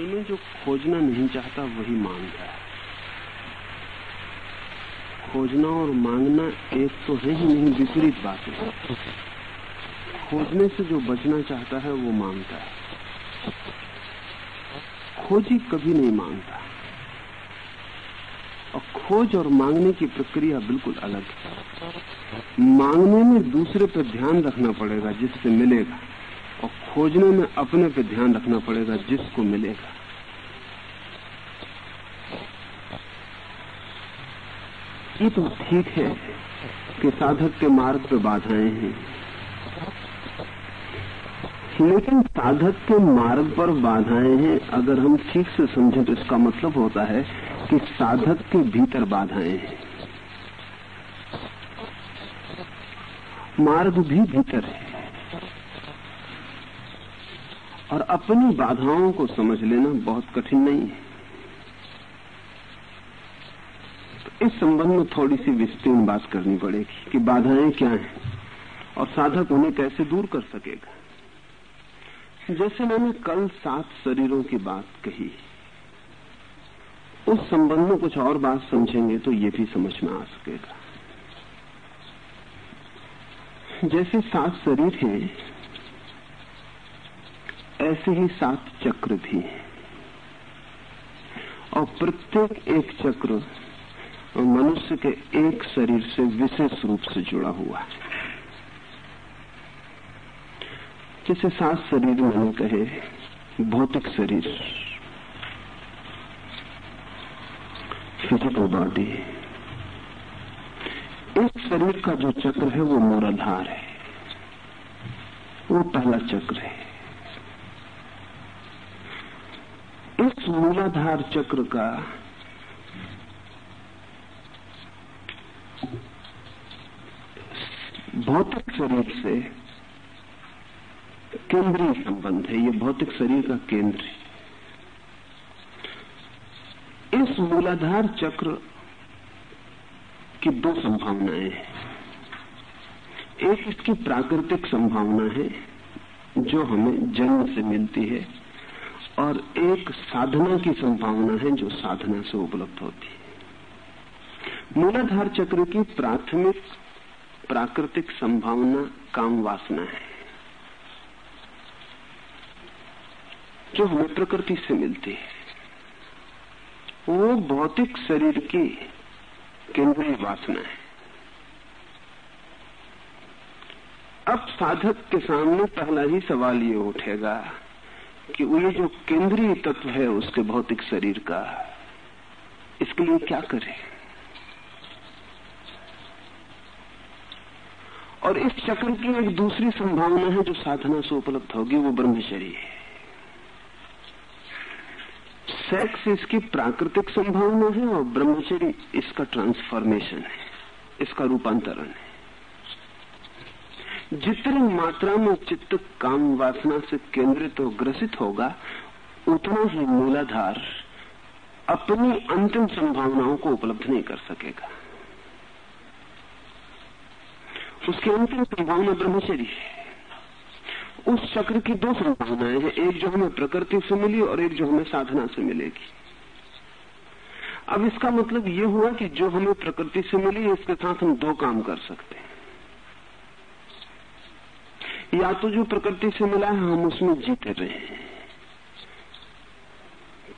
असल में जो खोजना नहीं चाहता, वही माँगता है। खोजना और मांगना एक तो है ही नहीं, विपरीत बात है। खोजने से जो बचना चाहता है, वो माँगता है। खोजी कभी नहीं माँगता। और खोज और मांगने की प्रक्रिया बिल्कुल अलग है। मांगने में दूसरे पर ध्यान रखना पड़ेगा, जिससे मिलेगा। खोजने में अपने पे ध्यान रखना पड़ेगा, जिसको मिलेगा। ये तो ठीक है कि साधक के मार्ग पे बाधाएँ हैं। लेकिन साधक के मार्ग पर बाधाएँ हैं, अगर हम ठीक से समझें तो इसका मतलब होता है कि साधक के भीतर बाधाएँ हैं। मार्ग भी भीतर है। और अपनी बाधाओं को समझ लेना बहुत कठिन नहीं है। तो इस संबंध में थोड़ी सी विस्तीर्ण बात करनी पड़ेगी कि बाधाएँ क्या हैं और साधक उन्हें कैसे दूर कर सकेगा। जैसे मैंने कल सात शरीरों की बात कही, उस संबंध में कुछ और बात समझेंगे तो ये भी समझ में आ सकेगा। जैसे सात शरीर हैं ऐसे ही सात चक्र भी हैं। और प्रत्येक एक चक्र मनुष्य के एक शरीर से विशेष रूप से जुड़ा हुआ है। जैसे सात शरीर मैंने कहे, भौतिक शरीर। Physical body. इस शरीर का जो चक्र है, वो मूलाधार है। वो पहला चक्र है इस मूलाधार चक्र का भौतिक शरीर से केंद्रीय संबंध है, ये भौतिक शरीर का केंद्र है। इस मूलाधार चक्र की दो संभावनाएँ हैं। एक इसकी प्राकृतिक संभावना है, जो हमें जन्म से मिलती है। और एक साधना की संभावना है जो साधना से उपलब्ध होती है। मूलाधार चक्र की प्राथमिक, प्राकृतिक संभावना, काम वासना है। जो हमें प्रकृति से मिलती है। वो भौतिक शरीर की केंद्रीय वासना है। अब साधक के सामने पहला ही सवाल ये उठेगा कि ये जो केंद्रीय तत्व है उसके भौतिक शरीर का, इसके लिए क्या करें? और इस चक्र की एक दूसरी संभावना है जो साधना से उपलब्ध होगी, वो ब्रह्मचर्य है। सेक्स इसकी प्राकृतिक संभावना है और ब्रह्मचर्य इसका ट्रांसफॉर्मेशन है, इसका रूपांतरण है। जितनी मात्रा में चित्त काम वासना से केंद्रित और ग्रसित होगा, उतना ही मूलाधार अपनी अंतिम संभावनाओं को उपलब्ध नहीं कर सकेगा। उसकी अंतिम संभावना ब्रह्मचर्य है। उस चक्र की दो संभावनाएँ हैं, एक जो हमें प्रकृति से मिली और एक जो हमें साधना से मिलेगी। अब इसका मतलब ये हुआ कि जो हमें प्रकृति से मिली, इसके साथ हम दो काम कर सकते हैं। या तो जो प्रकृति से मिला है, हम उसमें जीते रहे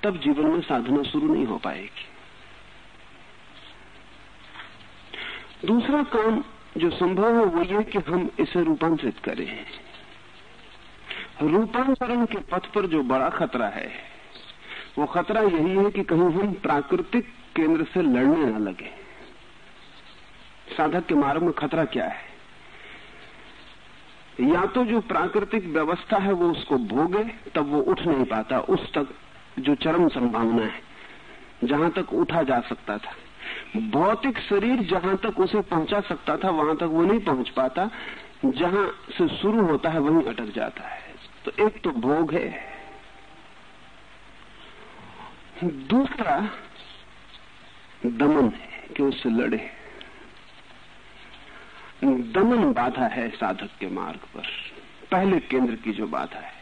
तब जीवन में साधना शुरू नहीं हो पाएगी। दूसरा काम जो संभव है वो ये कि हम इसे रूपांतरित करें। रूपांतरण के पथ पर जो बड़ा खतरा है, वो खतरा यही है कि कहीं हम प्राकृतिक केंद्र से लड़ने न लगे। साधक के मार्ग में खतरा क्या है? या तो जो प्राकृतिक व्यवस्था है वो उसको भोगे, तब वो उठ नहीं पाता। उस तक जो चरम संभावना है, जहाँ तक उठा जा सकता था। भौतिक शरीर जहाँ तक उसे पहुँचा सकता था, वहाँ तक वो नहीं पहुँच पाता। जहाँ से शुरू होता है, वहीं अटक जाता है। तो एक तो भोग है। दूसरा दमन है कि उससे लड़े। दमन बाधा है साधक के मार्ग पर। पहले केंद्र की जो बाधा है।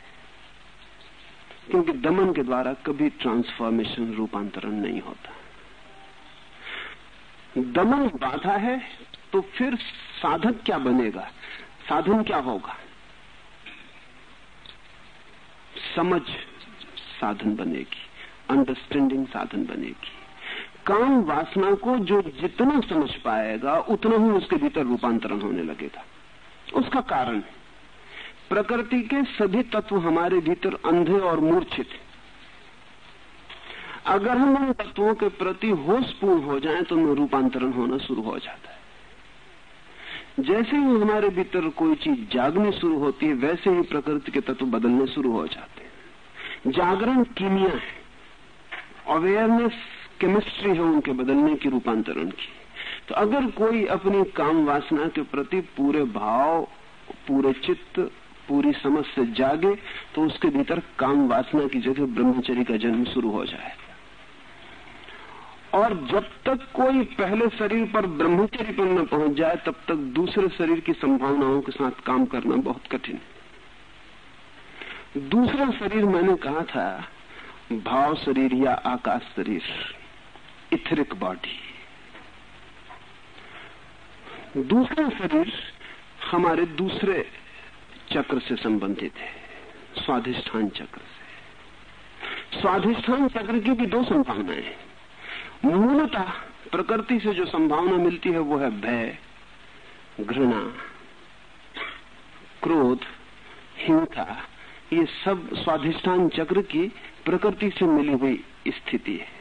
क्योंकि दमन के द्वारा कभी ट्रांसफॉर्मेशन रूपांतरण नहीं होता। दमन बाधा है तो फिर साधक क्या बनेगा? साधन क्या होगा? समझ साधन बनेगी। अंडरस्टैंडिंग साधन बनेगी। काम वासना को जो जितना समझ पाएगा, उतना ही उसके भीतर रूपांतरण होने लगेगा। उसका कारण प्रकृति के सभी तत्व हमारे भीतर अंधे और मूर्छित हैं। अगर हम उन तत्वों के प्रति होशपूर्ण हो जाएँ तो उनमें रूपांतरण होना शुरू हो जाता है। जैसे ही हमारे भीतर कोई चीज़ जागनी शुरू होती है, वैसे ही प्रकृति के तत्व बदलने शुरू हो जाते हैं। जागरण कीमिया है। अवेयरनेस केमिस्ट्री है उनके बदलने की रूपांतरण की। तो अगर कोई अपनी काम वासना के प्रति पूरे भाव, पूरे चित्त, पूरी समझ से जागे तो उसके भीतर काम वासना की जगह ब्रह्मचरी का जन्म शुरू हो जाए। और जब तक कोई पहले शरीर पर ब्रह्मचरी पर न पहुँच जाए, तब तक दूसरे शरीर की संभावनाओं के साथ काम करना बहुत कठिन है। दूसरा शरीर मैंने कहा था, भाव शरीर या आकाश शरीर। इथरिक बॉडी दूसरा शरीर हमारे दूसरे चक्र से संबंधित है, स्वाधिष्ठान चक्र से। स्वाधिष्ठान चक्र की भी दो संभावनाएँ हैं। मूलतः प्रकृति से जो संभावना मिलती है वो है भय, घृणा, क्रोध, हिंसा, ये सब स्वाधिष्ठान चक्र की प्रकृति से मिली हुई स्थिति है।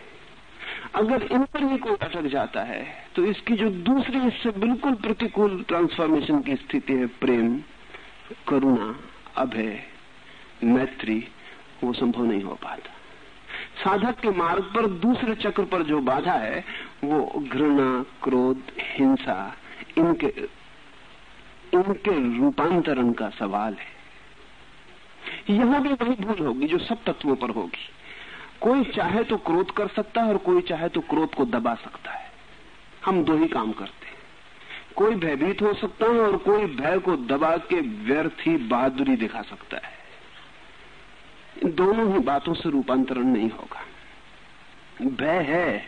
अगर इन पर भी कोई अटक जाता है तो इसकी जो दूसरी इससे बिल्कुल प्रतिकूल ट्रांसफॉर्मेशन की स्थिति है, प्रेम, करुणा, अभय, मैत्री, वो संभव नहीं हो पाता। साधक के मार्ग पर दूसरे चक्र पर जो बाधा है, वो घृणा, क्रोध, हिंसा, इनके इनके रूपांतरण का सवाल है। यहाँ भी वही भूल होगी जो सब तत्वों पर होगी। कोई चाहे तो क्रोध कर सकता है और कोई चाहे तो क्रोध को दबा सकता है। हम दो ही काम करते हैं। कोई भयभीत हो सकता है और कोई भय को दबा के व्यर्थ ही बहादुरी दिखा सकता है। दोनों ही बातों से रूपांतरण नहीं होगा। भय है,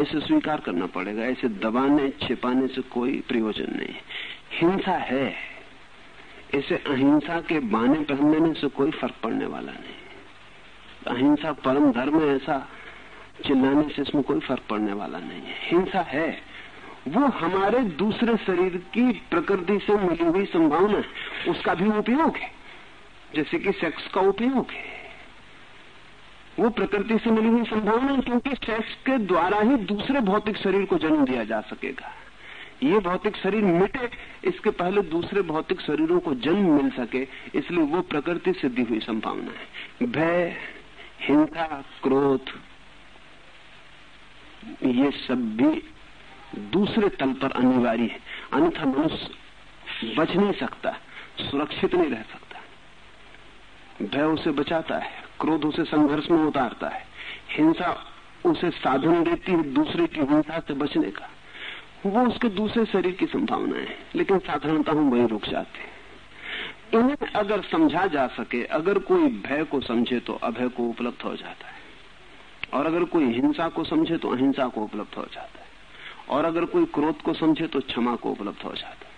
इसे स्वीकार करना पड़ेगा। इसे दबाने, छिपाने से कोई प्रयोजन नहीं। हिंसा है, इसे अहिंसा के बाने पहनने से कोई फ़र्क पड़ने वाला नहीं। अहिंसा परम धर्म है, ऐसा चिल्लाने से इसमें कोई फ़र्क पड़ने वाला नहीं है। हिंसा है। वो हमारे दूसरे शरीर की प्रकृति से मिली हुई संभावना उसका भी उपयोग है। जैसे कि सेक्स का उपयोग है। वो प्रकृति से मिली हुई संभावना है क्योंकि सेक्स के द्वारा ही दूसरे भौतिक शरीर को जन्म दिया जा सकेगा। ये भौतिक शरीर मिटे, इसके पहले दूसरे भौतिक शरीरों को जन्म मिल सके, इसलिए वो प्रकृति से दी हुई संभावना है। भय हिंसा, क्रोध, ये सब भी दूसरे तल पर अनिवार्य है। अन्यथा मनुष्य बच नहीं सकता, सुरक्षित नहीं रह सकता। भय उसे बचाता है, क्रोध उसे संघर्ष में उतारता है। हिंसा उसे साधन देती है दूसरे की हिंसा से बचने का। वो उसके दूसरे शरीर की संभावना है, लेकिन साधारणता हम वही रुक जाते हैं। इन्हें अगर समझा जा सके, अगर कोई भय को समझे तो अभय को उपलब्ध हो जाता है। और अगर कोई हिंसा को समझे तो अहिंसा को उपलब्ध हो जाता है। और अगर कोई क्रोध को समझे तो क्षमा को उपलब्ध हो जाता है।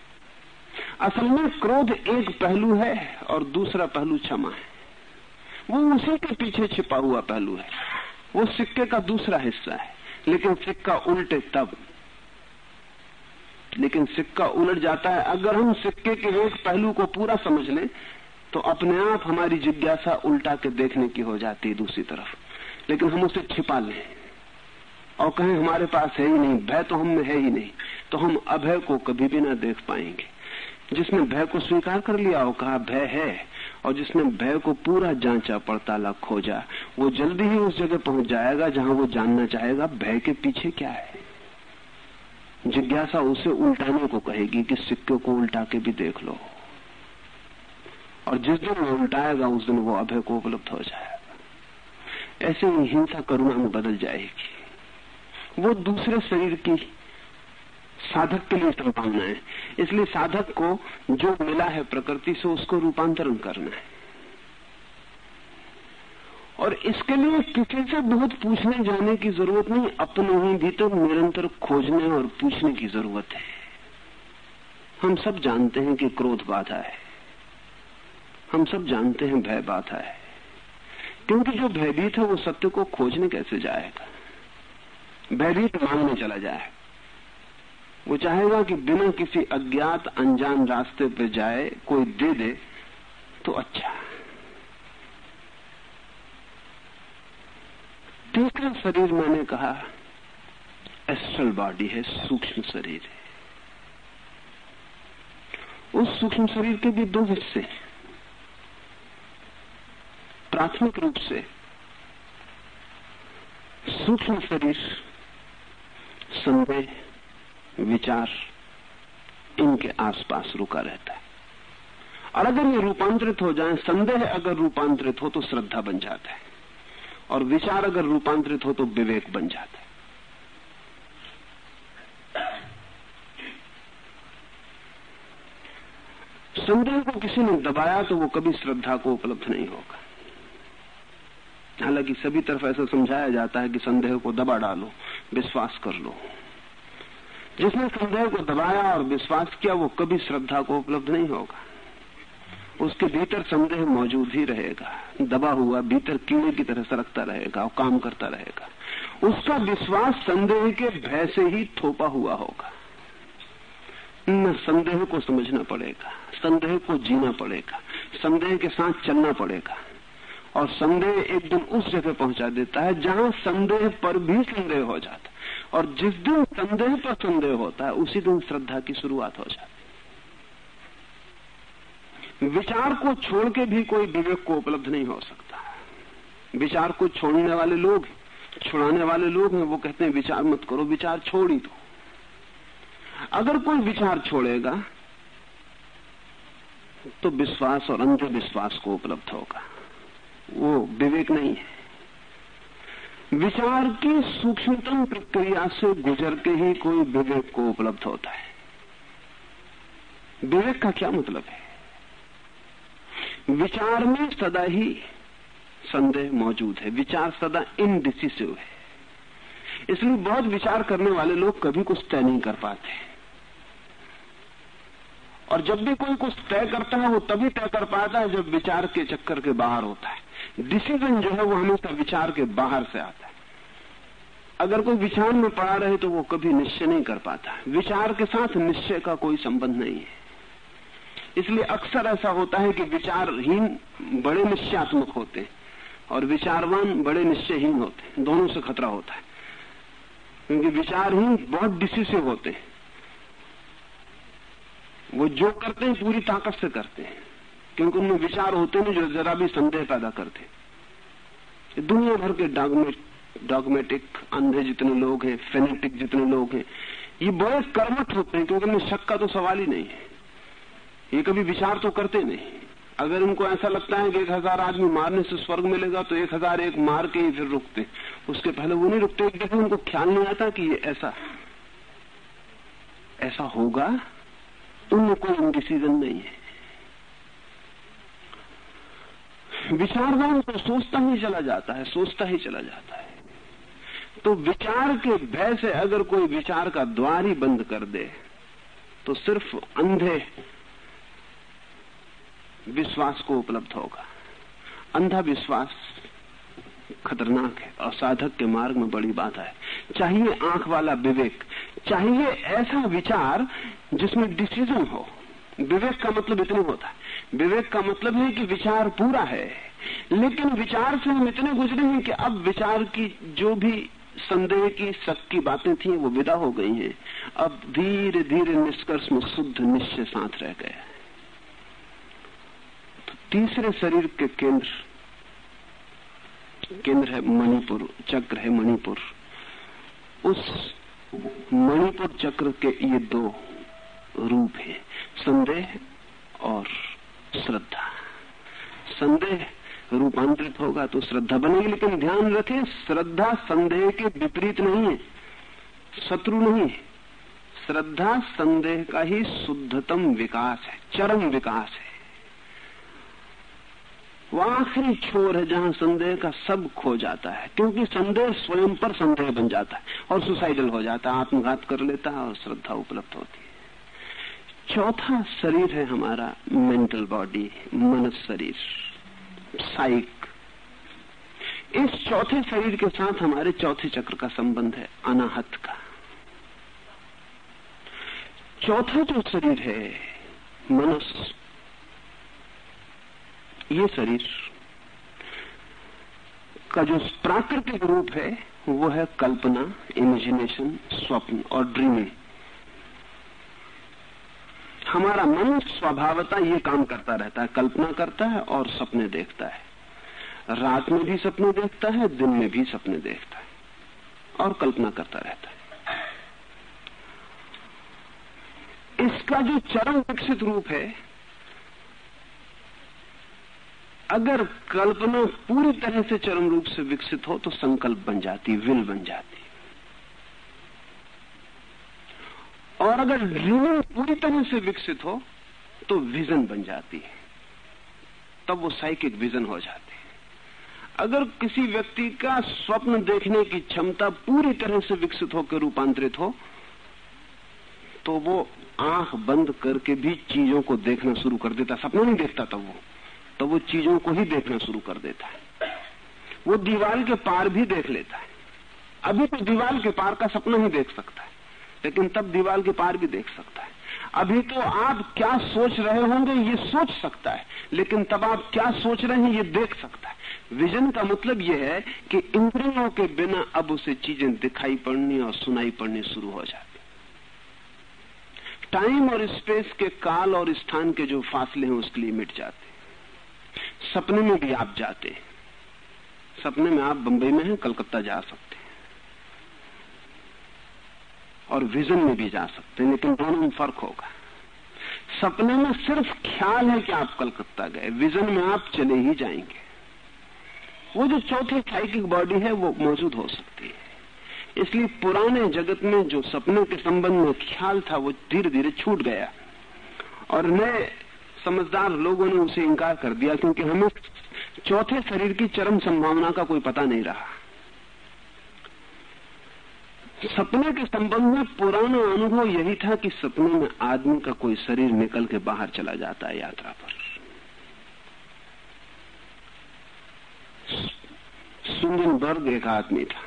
असल में क्रोध एक पहलू है और दूसरा पहलू क्षमा है। वो उसी के पीछे छिपा हुआ पहलू है। वो सिक्के का दूसरा हिस्सा है, लेकिन सिक्का उल्टे तब लेकिन सिक्का उलट जाता है। अगर हम सिक्के के एक पहलू को पूरा समझ लें तो अपने आप हमारी जिज्ञासा उल्टा के देखने की हो जाती है दूसरी तरफ़। लेकिन हम उसे छिपा लें। और कहें, हमारे पास है ही नहीं। भय तो हम में है ही नहीं। तो हम अभय को कभी भी ना देख पाएँगे। जिसने भय को स्वीकार कर लिया और कहा, भय है, और जिसने भय को पूरा जांचा, पड़ताला खोजा, वो जल्दी ही उस जगह पहुँच जाएगा जहाँ वो जानना चाहेगा, भय के पीछे क्या है? जिज्ञासा उसे उल्टाने को कहेगी कि सिक्के को उल्टा के भी देख लो। और जिस दिन वो उल्टाएगा, उस दिन वो अभय को उपलब्ध हो जाएगा। ऐसे ही हिंसा करुणा में बदल जाएगी। वो दूसरे शरीर की साधक के लिए संभावना है। इसलिए साधक को जो मिला है प्रकृति से, उसको रूपांतरण करना है। और इसके लिए किसी से बहुत पूछने जाने की ज़रूरत नहीं, अपने ही भीतर निरंतर खोजने और पूछने की ज़रूरत है। हम सब जानते हैं कि क्रोध बाधा है। हम सब जानते हैं भय बाधा है। क्योंकि जो भयभीत है, वो सत्य को खोजने कैसे जाएगा? भयभीत मांगने चला जाए। वो चाहेगा कि बिना किसी अज्ञात, अनजान रास्ते पर जाए, कोई दे दे तो अच्छा। तीसरा शरीर मैंने कहा, एस्ट्रल बॉडी है, सूक्ष्म शरीर है। उस सूक्ष्म शरीर के भी दो हिस्से प्राथमिक रूप से, सूक्ष्म शरीर, संदेह, विचार, इनके आसपास रुका रहता है। और अगर ये रूपांतरित हो जाए, संदेह अगर रूपांतरित हो तो श्रद्धा बन जाता है। और विचार अगर रूपांतरित हो तो विवेक बन जाता है। संदेह को किसी ने दबाया तो वो कभी श्रद्धा को उपलब्ध नहीं होगा। हालाँकि सभी तरफ़ ऐसा समझाया जाता है कि संदेह को दबा डालो, विश्वास कर लो। जिसने संदेह को दबाया और विश्वास किया, वो कभी श्रद्धा को उपलब्ध नहीं होगा। उसके भीतर संदेह मौजूद ही रहेगा। दबा हुआ भीतर कीड़े की तरह सरकता रहेगा और काम करता रहेगा। उसका विश्वास संदेह के भय से ही थोपा हुआ होगा। न संदेह को समझना पड़ेगा, संदेह को जीना पड़ेगा, संदेह के साथ चलना पड़ेगा। और संदेह एक दिन उस जगह पहुँचा देता है जहाँ संदेह पर भी संदेह हो जाता है। और जिस दिन संदेह पर संदेह होता है, उसी दिन श्रद्धा की शुरुआत हो जाती विचार को छोड़ के भी कोई विवेक को उपलब्ध नहीं हो सकता। विचार को छोड़ने वाले लोग छुड़ाने वाले लोग हैं, वो कहते हैं, विचार मत करो, विचार छोड़ ही दो। अगर कोई विचार छोड़ेगा तो विश्वास और अंधविश्वास को उपलब्ध होगा। वो विवेक नहीं है। विचार की सूक्ष्मतम प्रक्रिया से गुजर के ही कोई विवेक को उपलब्ध होता है। विवेक का क्या मतलब है? विचार में सदा ही संदेह मौजूद है। विचार सदा इनडिसिसिव है। इसलिए बहुत विचार करने वाले लोग कभी कुछ तय नहीं कर पाते। और जब भी कोई कुछ तय करता है, वो तभी तय कर पाता है जब विचार के चक्कर के बाहर होता है। डिसीज़न जो है, वो हमेशा विचार के बाहर से आता है। अगर कोई विचार में पड़ा रहे तो वो कभी निश्चय नहीं कर पाता। विचार के साथ निश्चय का कोई संबंध नहीं है। इसलिए अक्सर ऐसा होता है कि विचारहीन बड़े निश्चयात्मक होते हैं और विचारवान बड़े निश्चयहीन होते हैं। दोनों से खतरा होता है। क्योंकि विचारहीन बहुत डिसिसिव होते हैं। वो जो करते हैं, पूरी ताकत से करते हैं। क्योंकि उनमें विचार होते नहीं, जो जरा भी संदेह पैदा करते दुनिया भर के डॉगमेटिक, अंधे जितने लोग हैं, फेनेटिक जितने लोग हैं, ये बड़े कर्मठ होते हैं, क्योंकि उनमें शक का तो सवाल ही नहीं है। ये कभी विचार तो करते नहीं। अगर उनको ऐसा लगता है कि एक हज़ार आदमी मारने से स्वर्ग मिलेगा तो एक हज़ार एक मार के ही फिर रुकते। उसके पहले वो नहीं रुकते दफे उनको ख्याल नहीं आता कि ये ऐसा ऐसा होगा। उनमें कोई डिसीज़न नहीं है। विचारवान तो सोचता ही चला जाता है, सोचता ही चला जाता है। तो विचार के भय से अगर कोई विचार का द्वार ही बंद कर दे तो सिर्फ़ अंधे विश्वास को उपलब्ध होगा। अंधा विश्वास खतरनाक है और साधक के मार्ग में बड़ी बात है। चाहिए आँख वाला विवेक, चाहिए ऐसा विचार जिसमें डिसीज़न हो। विवेक का मतलब इतना होता है। विवेक का मतलब है कि विचार पूरा है। लेकिन विचार से हम इतने गुजरे हैं कि अब विचार की जो भी संदेह की, शक की बातें थी, वो विदा हो गई हैं। अब धीरे धीरे निष्कर्ष में शुद्ध निश्चय साथ रह गया। तीसरे शरीर के केंद्र। केंद्र है मणिपुर, चक्र है मणिपुर। उस मणिपुर चक्र के ये दो रूप हैं, संदेह और श्रद्धा। संदेह रूपांतरित होगा तो श्रद्धा बनेगी, लेकिन ध्यान रखें, श्रद्धा संदेह के विपरीत नहीं है, शत्रु नहीं है। श्रद्धा संदेह का ही शुद्धतम विकास है, चरम विकास है। वो आखिरी छोर है जहाँ संदेह का सब खो जाता है, क्योंकि संदेह स्वयं पर संदेह बन जाता है और सुसाइडल हो जाता है, आत्मघात कर लेता है और श्रद्धा उपलब्ध होती है। चौथा शरीर है हमारा मेंटल बॉडी मनस शरीर साइक इस चौथे शरीर के साथ हमारे चौथे चक्र का संबंध है, अनाहत का। चौथा जो शरीर है मनुष्य ये शरीर का जो प्राकृतिक रूप है, वो है कल्पना इमेजिनेशन स्वप्न और ड्रीमिंग हमारा मन स्वभावता ये काम करता रहता है, कल्पना करता है और सपने देखता है। रात में भी सपने देखता है, दिन में भी सपने देखता है और कल्पना करता रहता है। इसका जो चरम विकसित रूप है अगर कल्पना पूरी तरह से चरम रूप से विकसित हो तो संकल्प बन जाती, विल बन जाती। और अगर ड्रीमिंग पूरी तरह से विकसित हो तो विजन बन जाती है। तब वो साइकिक विजन हो जाती है। अगर किसी व्यक्ति का स्वप्न देखने की क्षमता पूरी तरह से विकसित होकर रूपांतरित हो तो वो आँख बंद करके भी चीज़ों को देखना शुरू कर देता। सपना नहीं देखता तब वो। तो वो चीज़ों को ही देखना शुरू कर देता है। वो दीवार के पार भी देख लेता है। अभी तो दीवार के पार का सपना ही देख सकता है, लेकिन तब दीवार के पार भी देख सकता है। अभी तो आप क्या सोच रहे होंगे, ये सोच सकता है, लेकिन तब आप क्या सोच रहे हैं, ये देख सकता है। विजन का मतलब यह है कि इंद्रियों के बिना अब उसे चीज़ें दिखाई पड़नी और सुनाई पड़नी शुरू हो जाती टाइम और स्पेस के काल और स्थान के जो फासले हैं, उसके लिए मिट जाते सपने में भी आप जाते सपने में आप बंबई में हैं, कलकत्ता जा सकते हैं। और विजन में भी जा सकते हैं, लेकिन दोनों में फ़र्क होगा। सपने में सिर्फ़ ख्याल है कि आप कलकत्ता गए, विजन में आप चले ही जाएँगे। वो जो चौथी साइकिक बॉडी है, वो मौजूद हो सकती है। इसलिए पुराने जगत में जो सपने के संबंध में ख्याल था, वो धीरे धीरे छूट गया। और नए समझदार लोगों ने उसे इंकार कर दिया क्योंकि हमें चौथे शरीर की चरम संभावना का कोई पता नहीं रहा। सपने के संबंध में पुराना अनुभव यही था कि सपने में आदमी का कोई शरीर निकल के बाहर चला जाता है यात्रा पर। सुंदनबर्ग एक आदमी था।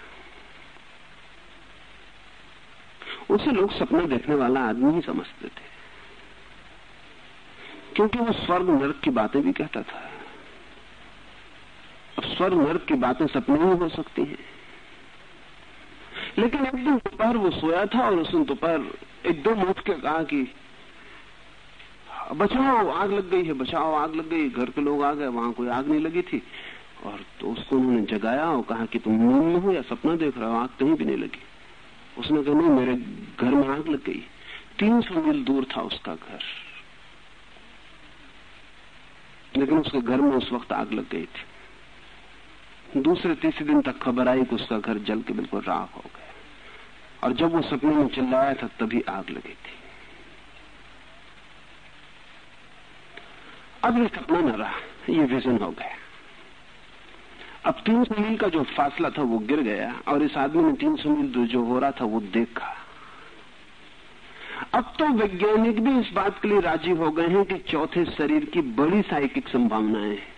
उसे लोग सपना देखने वाला आदमी ही समझते थे। क्योंकि वो स्वर्ग नरक की बातें भी कहता था। अब स्वर्ग नरक की बातें सपने ही हो सकती हैं। लेकिन एक दिन दोपहर वो सोया था और उसने दोपहर एकदम उठ के कहा कि, बचाओ, आग लग गई है, बचाओ, आग लग गई, घर के लोग आ गए, वहाँ कोई आग नहीं लगी थी। और तो उसको उन्होंने जगाया और कहा कि तुम नींद में हो या सपना देख रहे हो, आग कहीं भी नहीं लगी। उसने कहा, नहीं, मेरे घर में आग लग गई। तीन सौ मील दूर था उसका घर। लेकिन उसके घर में उस वक्त आग लग गई थी। दूसरे तीसरे दिन तक खबर आई कि उसका घर जल के बिल्कुल राख हो गया। और जब वो सपने में चिल्लाया था, तभी आग लगी थी। अब ये सपना न रहा, ये विजन हो गया। अब तीन सौ मील का जो फासला था, वो गिर गया और इस आदमी ने तीन सौ मील जो हो रहा था, वो देखा। अब तो वैज्ञानिक भी इस बात के लिए राज़ी हो गए हैं कि चौथे शरीर की बड़ी साइकिक संभावनाएँ हैं।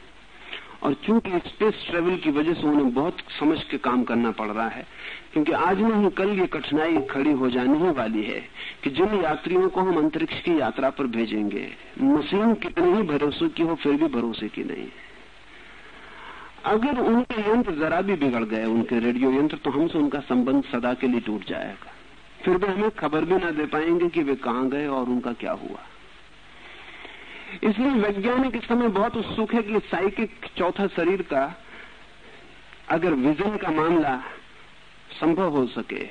और चूँकि स्पेस ट्रेवल की वजह से उन्हें बहुत समझ के काम करना पड़ रहा है, क्योंकि आज नहीं कल ये कठिनाई खड़ी हो जाने ही वाली है कि जिन यात्रियों को हम अंतरिक्ष की यात्रा पर भेजेंगे, मशीन कितने ही भरोसे की हो, फिर भी भरोसे की नहीं अगर उनके यंत्र जरा भी बिगड़ गए, उनके रेडियो यंत्र तो हमसे उनका संबंध सदा के लिए टूट जाएगा। फिर भी हमें खबर भी ना दे पाएँगे कि वे कहाँ गए और उनका क्या हुआ। इसलिए वैज्ञानिक इस समय बहुत उत्सुक है कि साइकिक चौथा शरीर का अगर विजन का मामला संभव हो सके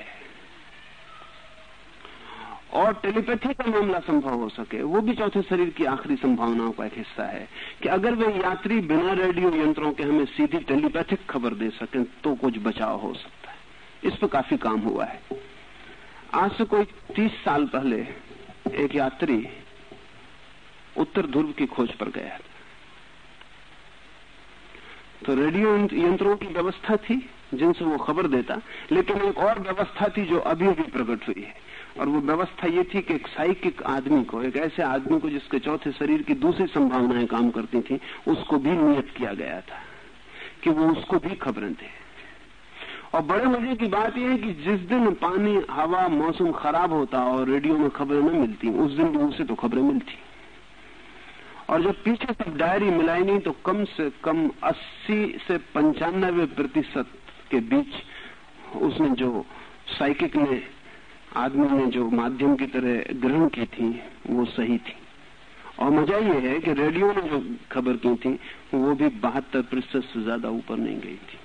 और टेलीपैथी का मामला संभव हो सके, वो भी चौथे शरीर की आखिरी संभावनाओं का एक हिस्सा है कि अगर वे यात्री बिना रेडियो यंत्रों के हमें सीधी टेलीपैथिक खबर दे सकें तो कुछ बचाव हो सकता है। इस पर काफ़ी काम हुआ है। आज से कोई तीस साल पहले एक यात्री उत्तर ध्रुव की खोज पर गया था। तो रेडियो यंत्रों की व्यवस्था थी, जिनसे वो खबर देता, लेकिन एक और व्यवस्था थी जो अभी अभी प्रकट हुई है। और वो व्यवस्था ये थी कि एक साइकिक आदमी को, एक ऐसे आदमी को जिसके चौथे शरीर की दूसरी संभावनाएँ काम करती थी, उसको भी नियत किया गया था कि वो उसको भी खबरें दे। और बड़े मज़े की बात यह है कि जिस दिन पानी, हवा, मौसम खराब होता और रेडियो में खबरें न मिलती, उस दिन भी उसे तो खबरें मिलती। और जब पीछे तक डायरी मिलाई नहीं तो कम से कम 80 से पंचानबे प्रतिशत के बीच उसने जो साइकिक ने, आदमी ने जो माध्यम की तरह ग्रहण की थी, वो सही थी। और मज़ा ये है कि रेडियो ने जो खबर की थी, वो भी बहत्तर प्रतिशत से ज़्यादा ऊपर नहीं गई थी।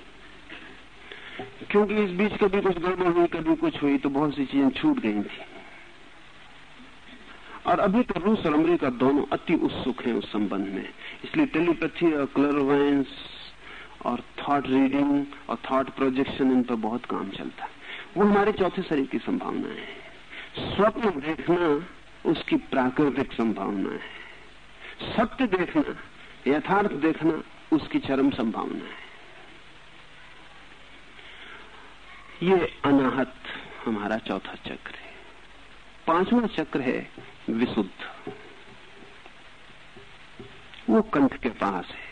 क्योंकि इस बीच कभी कुछ गड़बड़ हुई, कभी कुछ हुई तो बहुत सी चीज़ें छूट गई थी। और अभी तो रूस और अमरीका दोनों अति उत्सुक हैं उस संबंध में। इसलिए टेलीपैथी और क्लोरोवाइंस और थॉट रीडिंग और थॉट प्रोजेक्शन इन पर बहुत काम चलता है। वो हमारे चौथे शरीर की संभावना है। स्वप्न देखना उसकी प्राकृतिक संभावना है। सत्य देखना, यथार्थ देखना उसकी चरम संभावना है। ये अनाहत हमारा चौथा चक्र है। पांचवा चक्र है विशुद्ध। वो कंठ के पास है।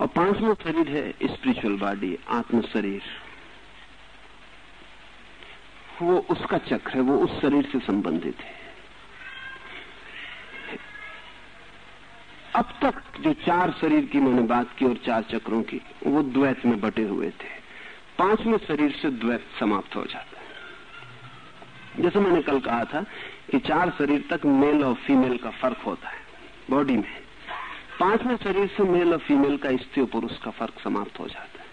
और पांचवा शरीर है स्पिरिचुअल बॉडी आत्म शरीर वो उसका चक्र है, वो उस शरीर से संबंधित है। अब तक जो चार शरीर की मैंने बात की और चार चक्रों की, वो द्वैत में बटे हुए थे। पाँचवें शरीर से द्वैत समाप्त हो जाता है। जैसे मैंने कल कहा था कि चार शरीर तक मेल और फीमेल का फ़र्क होता है बॉडी में। पाँचवें शरीर से मेल और फीमेल का स्त्री और पुरुष का फ़र्क समाप्त हो जाता है।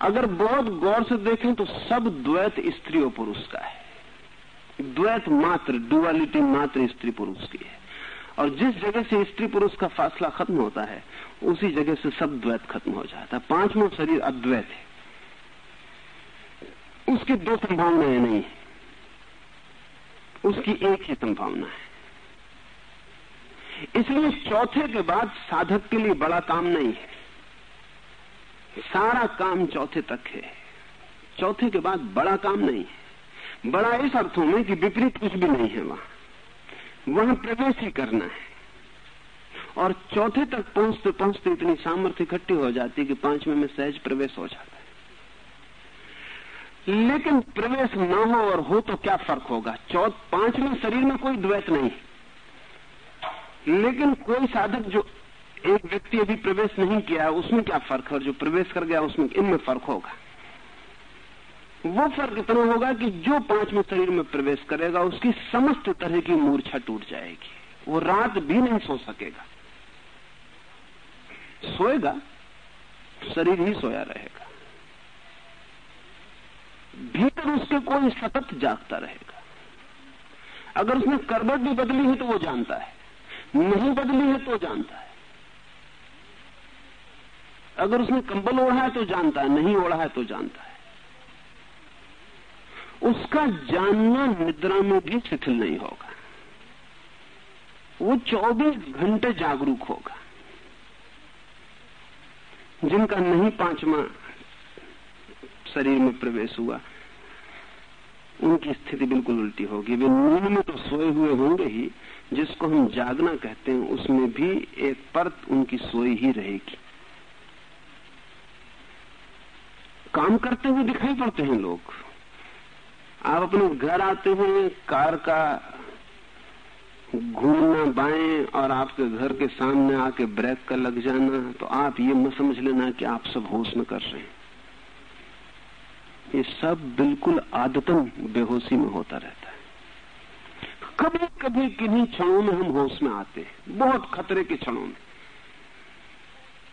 अगर बहुत गौर से देखें तो सब द्वैत स्त्री और पुरुष का है। द्वैत मात्र डुअलिटी मात्र स्त्री पुरुष की है। और जिस जगह से स्त्री पुरुष का फासला खत्म होता है, उसी जगह से सब द्वैत खत्म हो जाता है। पांचवा शरीर अद्वैत है। उसकी दो संभावनाएँ नहीं उसकी एक ही संभावना है। इसलिए चौथे के बाद साधक के लिए बड़ा काम नहीं है। सारा काम चौथे तक है। चौथे के बाद बड़ा काम नहीं है। बड़ा इस अर्थों में कि विपरीत कुछ भी नहीं है वहाँ। वहाँ प्रवेश ही करना है। और चौथे तक पहुँचते पहुँचते इतनी सामर्थ्य इकट्ठी हो जाती कि पांचवे में सहज प्रवेश हो जाता लेकिन प्रवेश न हो और हो तो क्या फ़र्क होगा? चौथ पाँचवें शरीर में कोई द्वैत नहीं। लेकिन कोई साधक जो एक व्यक्ति अभी प्रवेश नहीं किया, उसमें क्या फ़र्क है? और जो प्रवेश कर गया, उसमें इनमें फ़र्क होगा। वो फ़र्क इतना होगा कि जो पाँचवें शरीर में प्रवेश करेगा, उसकी समस्त तरह की मूर्छा टूट जाएगी। वो रात भी नहीं सो सकेगा। सोएगा, शरीर ही सोया रहेगा। भीतर उसके कोई सतत जागता रहेगा। अगर उसने करबट भी बदली है तो वो जानता है। नहीं बदली है तो जानता है। अगर उसने कंबल ओढ़ा है तो जानता है, नहीं ओढ़ा है तो जानता है। उसका जानना निद्रा में भी शिथिल नहीं होगा। वो 24 घंटे जागरूक होगा। जिनका नहीं पांचवा शरीर में प्रवेश हुआ। उनकी स्थिति बिल्कुल उल्टी होगी। वे नींद में तो सोए हुए होंगे ही, जिसको हम जागना कहते हैं, उसमें भी एक परत उनकी सोई ही रहेगी। काम करते हुए दिखाई पड़ते हैं लोग। आप अपने घर आते हुए कार का घूमना बाएँ और आपके घर के सामने आके ब्रेक का लग जाना तो आप ये मत समझ लेना कि आप सब होश में कर रहे हैं। ये सब बिल्कुल आदतन बेहोशी में होता रहता है। कभी कभी किन्हीं क्षणों में हम होश में आते हैं, बहुत खतरे के क्षणों में।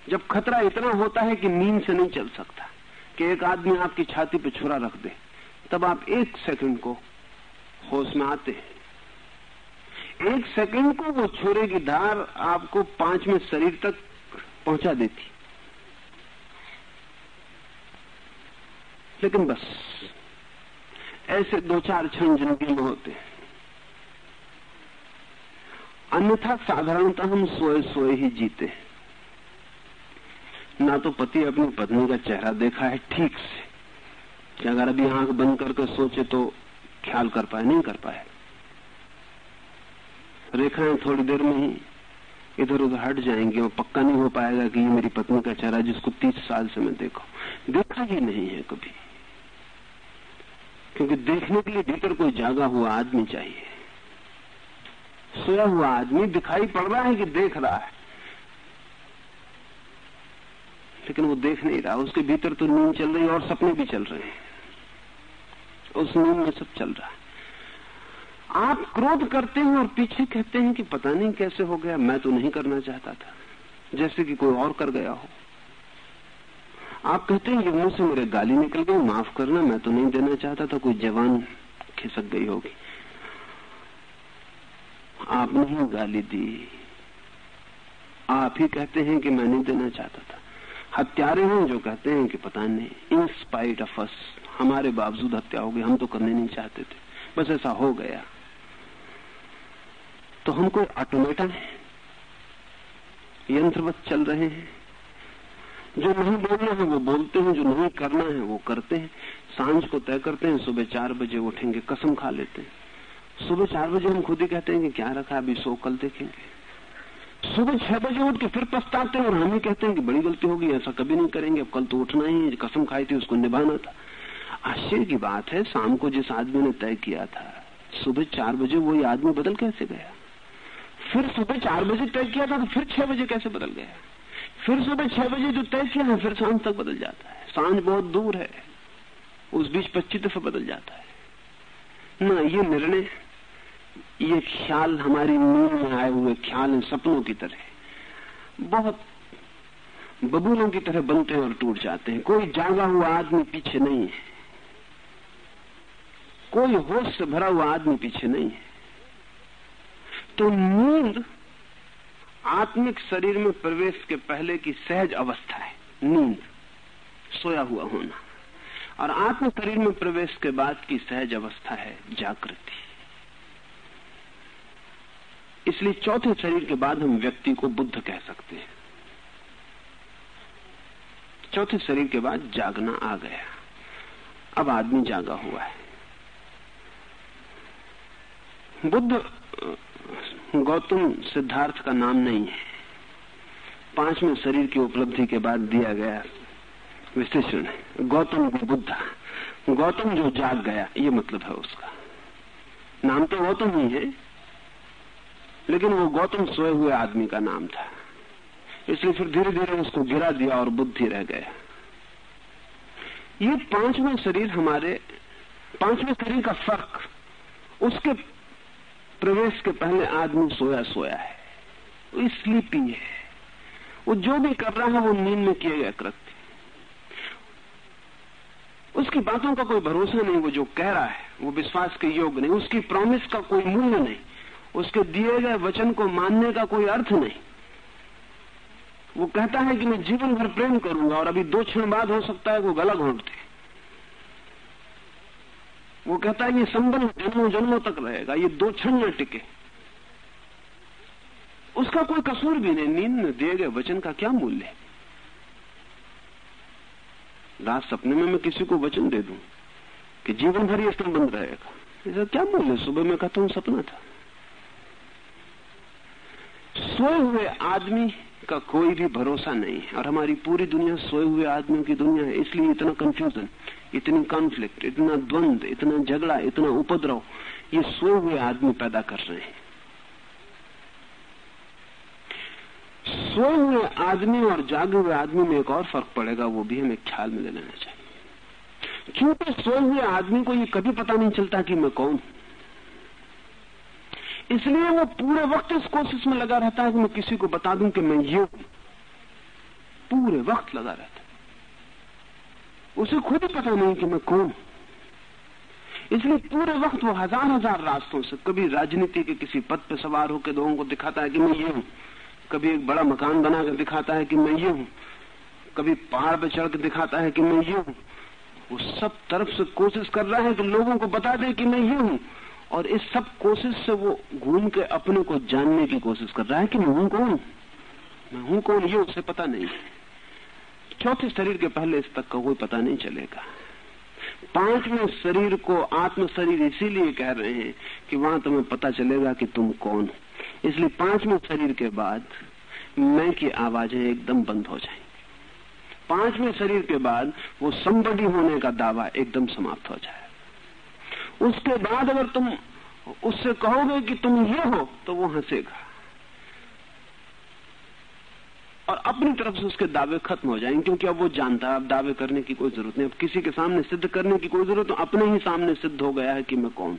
जब खतरा इतना होता है कि नींद से नहीं चल सकता, कि एक आदमी आपकी छाती पे छुरा रख दे, तब आप एक सेकंड को होश में आते हैं। एक सेकंड को वो छुरे की धार आपको पाँचवें शरीर तक पहुँचा देती लेकिन बस, ऐसे दो चार क्षण ज़िंदगी में होते हैं। अन्यथा साधारणतः हम सोए सोए ही जीते हैं। ना तो पति अपनी पत्नी का चेहरा देखा है ठीक से, कि अगर अभी आँख बंद करके सोचे तो ख्याल कर पाए, नहीं कर पाए। रेखाएँ थोड़ी देर में ही इधर उधर हट जाएँगे और पक्का नहीं हो पाएगा कि ये मेरी पत्नी का चेहरा जिसको तीस साल से मैं देखा देखा ही नहीं है कभी। क्योंकि देखने के लिए भीतर कोई जागा हुआ आदमी चाहिए। सोया हुआ आदमी दिखाई पड़ रहा है कि देख रहा है। लेकिन वो देख नहीं रहा, उसके भीतर तो नींद चल रही है और सपने भी चल रहे हैं। उस नींद में सब चल रहा है। आप क्रोध करते हैं और पीछे कहते हैं कि पता नहीं कैसे हो गया, मैं तो नहीं करना चाहता था। जैसे कि कोई और कर गया हो। आप कहते हैं कि मुँह से मेरे गाली निकल गई, माफ़ करना, मैं तो नहीं देना चाहता था, कोई जवान खिसक गई होगी। आपने ही गाली दी। आप ही कहते हैं कि मैं नहीं देना चाहता था। हत्यारे हैं जो कहते हैं कि पता नहीं इन स्पाइट ऑफ़ अस हमारे बावजूद हत्या हो गई, हम तो करने नहीं चाहते थे। बस ऐसा हो गया। तो हम कोई ऑटोमेटन है? यंत्रवत चल रहे हैं? जो नहीं बोलना है, वो बोलते हैं, जो नहीं करना है, वो करते हैं। साँझ को तय करते हैं, सुबह चार बजे उठेंगे, कसम खा लेते हैं। सुबह चार बजे हम खुद ही कहते हैं कि क्या रखा, अभी सो कल देखेंगे। सुबह छह बजे उठ के फिर पछताते हैं और हम ही कहते हैं कि बड़ी गलती होगी ऐसा कभी नहीं करेंगे, अब कल तो उठना ही है, कसम खाई थी, उसको निभाना था। आश्चर्य की बात है, शाम को जिस आदमी ने तय किया था, सुबह चार बजे वही आदमी बदल कैसे गया? फिर सुबह चार बजे तय किया था तो फिर छह बजे कैसे बदल गया? फिर सुबह छह बजे जो तय किया है, फिर साँझ तक बदल जाता है। साँझ बहुत दूर है। उस बीच पच्चीस दफे बदल जाता है। ना, ये निर्णय, ये ख्याल हमारी नींद में आए हुए ख्याल सपनों की तरह। बहुत बबूलों की तरह बनते हैं और टूट जाते हैं। कोई जागा हुआ आदमी पीछे नहीं है। कोई होश से भरा हुआ आदमी पीछे नहीं है। तो नींद आत्मिक शरीर में प्रवेश के पहले की सहज अवस्था है, नींद, सोया हुआ होना। और आत्म शरीर में प्रवेश के बाद की सहज अवस्था है जागृति। इसलिए चौथे शरीर के बाद हम व्यक्ति को बुद्ध कह सकते हैं। चौथे शरीर के बाद जागना आ गया। अब आदमी जागा हुआ है। बुद्ध गौतम सिद्धार्थ का नाम नहीं है। पाँचवें शरीर की उपलब्धि के बाद दिया गया विशेषण है, गौतम बुद्धा। गौतम जो जाग गया, ये मतलब है उसका। नाम तो गौतम ही है, लेकिन वो गौतम सोए हुए आदमी का नाम था। इसलिए फिर धीरे धीरे उसको गिरा दिया और बुद्धि रह गया। ये पाँचवें शरीर हमारे, पाँचवें शरीर का फ़र्क, उसके प्रवेश के पहले आदमी सोया सोया है। वो स्लीपी है। वो जो भी कर रहा है, वो नींद में किए गए कृत्य उसकी बातों का कोई भरोसा नहीं, वो जो कह रहा है, वो विश्वास के योग्य नहीं। उसकी प्रॉमिस का कोई मूल्य नहीं। उसके दिए गए वचन को मानने का कोई अर्थ नहीं। वो कहता है कि मैं जीवन भर प्रेम करूँगा और अभी दो क्षण बाद हो सकता है वो गला घोंट दे। वो कहता है, ये संबंध जन्मों जन्मों तक रहेगा, ये दो क्षण न टिके। उसका कोई कसूर भी नहीं, नींद में दिए गए वचन का क्या मूल्य है? रात सपने में मैं किसी को वचन दे दूँ कि जीवन भर ये संबंध रहेगा। इसका क्या मूल्य सुबह में कहता हूँ, सपना था। सोए हुए आदमी का कोई भी भरोसा नहीं है। और हमारी पूरी दुनिया सोए हुए आदमियों की दुनिया है, इसलिए इतना कंफ्यूजन इतनी कॉन्फ्लिक्ट इतना द्वंद, इतना झगड़ा, इतना उपद्रव, ये सोए हुए आदमी पैदा कर रहे हैं। सोए हुए आदमी और जागे हुए आदमी में एक और फ़र्क पड़ेगा, वो भी हमें ख्याल में लेना चाहिए। क्योंकि सोए हुए आदमी को ये कभी पता नहीं चलता कि मैं कौन इसलिए वो पूरे वक्त इस कोशिश में लगा रहता है कि मैं किसी को बता दूँ कि मैं ये पूरे वक्त लगा रहता उसे खुद ही पता नहीं कि मैं कौन। इसलिए पूरे वक्त वो हज़ार हज़ार रास्तों से कभी राजनीति के किसी पद पे सवार होकर लोगों को दिखाता है कि मैं ये हूँ। कभी एक बड़ा मकान बनाकर दिखाता है कि मैं ये हूँ। कभी पहाड़ पे चढ़ के दिखाता है कि मैं ये हूँ। वो सब तरफ़ से कोशिश कर रहा है कि लोगों को बता दे कि मैं ये हूँ। और इस सब कोशिश से वो घूम के अपने को जानने की कोशिश कर रहा है कि मैं हूँ कौन? मैं हूँ कौन ये उसे पता नहीं। चौथे शरीर के पहले इस तक का कोई पता नहीं चलेगा। पाँचवें शरीर को आत्म शरीर इसीलिए कह रहे हैं कि वहाँ तुम्हें पता चलेगा कि तुम कौन। इसलिए पाँचवें शरीर के बाद मैं की आवाज़ें एकदम बंद हो जाएँगी। पाँचवें शरीर के बाद वो संबड़ी होने का दावा एकदम समाप्त हो जाए उसके बाद अगर तुम उससे कहोगे कि तुम ये हो तो वो हंसेगा। और अपनी तरफ़ से उसके दावे खत्म हो जाएँगे, क्योंकि अब वो जानता है, अब दावे करने की कोई ज़रूरत नहीं। अब किसी के सामने सिद्ध करने की कोई ज़रूरत नहीं अपने ही सामने सिद्ध हो गया है कि मैं कौन।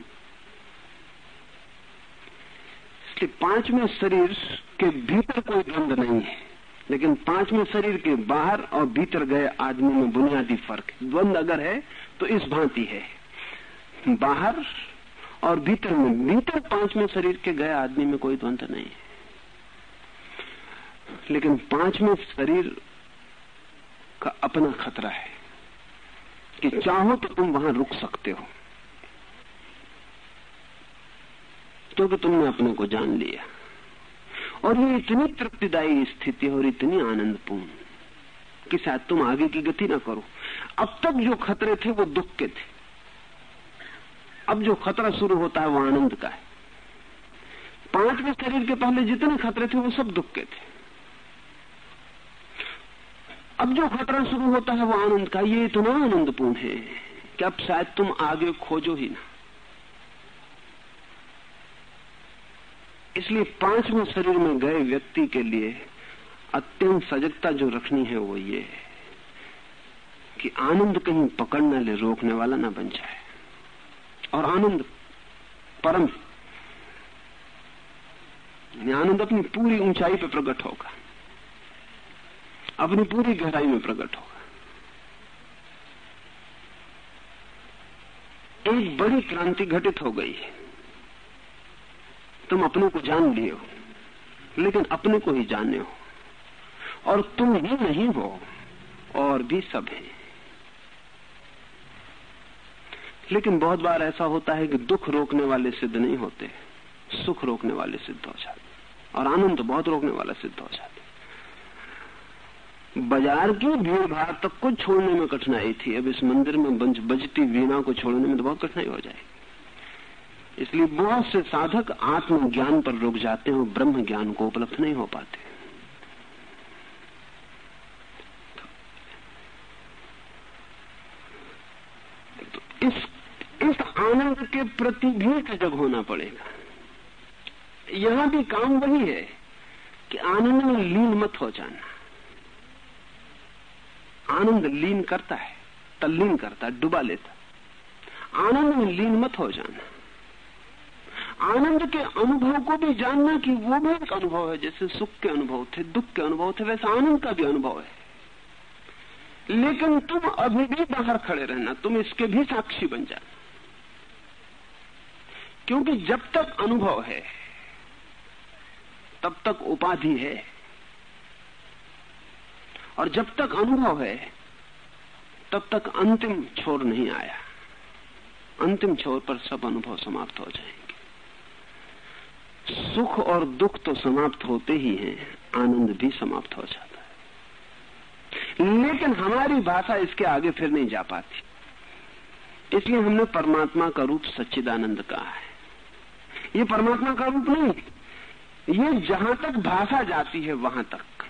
इसलिए पाँचवें शरीर के भीतर कोई द्वंद नहीं है, लेकिन पाँचवें शरीर के बाहर और भीतर गए आदमी में बुनियादी फ़र्क द्वंद अगर है तो इस भांति है। बाहर और भीतर में, भीतर पाँचवें शरीर के गए आदमी में कोई द्वंद नहीं है। लेकिन पाँचवें शरीर का अपना खतरा है कि चाहो तो तुम वहाँ रुक सकते हो। क्योंकि तुमने अपने को जान लिया। और ये इतनी तृप्तिदायी स्थिति और इतनी आनंदपूर्ण कि शायद तुम आगे की गति ना करो। अब तक जो खतरे थे वो दुख के थे। अब जो खतरा शुरू होता है वो आनंद का है। पाँचवें शरीर के पहले जितने खतरे थे वो सब दुख के थे। अब जो खतरा शुरू होता है वो आनंद का, ये इतना आनंदपूर्ण है कि अब शायद तुम आगे खोजो ही ना। इसलिए पाँचवें शरीर में गए व्यक्ति के लिए अत्यंत सजगता जो रखनी है वो ये है कि आनंद कहीं पकड़ने ले, रोकने वाला ना बन जाए। और आनंद, परम। आनंद अपनी पूरी ऊंचाई पर प्रकट होगा। अपनी पूरी गहराई में प्रकट होगा। एक बड़ी क्रांति घटित हो गई है। तुम अपने को जान लिए हो, लेकिन अपने को ही जाने हो। और तुम ही नहीं हो, और भी सब है। लेकिन बहुत बार ऐसा होता है कि दुख रोकने वाले सिद्ध नहीं होते, सुख रोकने वाले सिद्ध हो जाते और आनंद तो बहुत रोकने वाला सिद्ध हो जाते बाज़ार की भीड़ भाड़ तक को छोड़ने में कठिनाई थी। अब इस मंदिर में बजती वीणा को छोड़ने में तो बहुत कठिनाई हो जाएगी। इसलिए बहुत से साधक आत्मज्ञान पर रुक जाते हैं ब्रह्म ज्ञान को उपलब्ध नहीं हो पाते। तो इस इस आनंद के प्रति भी सजग होना पड़ेगा, यहाँ भी काम वही है कि आनंद में लीन मत हो जाना। आनंद लीन करता है तल्लीन करता है, डुबा लेता आनंद में लीन मत हो जाना। आनंद के अनुभव को भी जानना कि वो भी एक अनुभव है, जैसे सुख के अनुभव थे, दुख के अनुभव थे, वैसे आनंद का भी अनुभव है। लेकिन तुम अभी भी बाहर खड़े रहना, तुम इसके भी साक्षी बन जाना। क्योंकि जब तक अनुभव है, तब तक उपाधि है। और जब तक अनुभव है, तब तक अंतिम छोर नहीं आया। अंतिम छोर पर सब अनुभव समाप्त हो जाएँगे। सुख और दुख तो समाप्त होते ही हैं, आनंद भी समाप्त हो जाता है। लेकिन हमारी भाषा इसके आगे फिर नहीं जा पाती। इसलिए हमने परमात्मा का रूप सच्चिदानंद कहा है। ये परमात्मा का रूप नहीं ये जहाँ तक भाषा जाती है, वहाँ तक।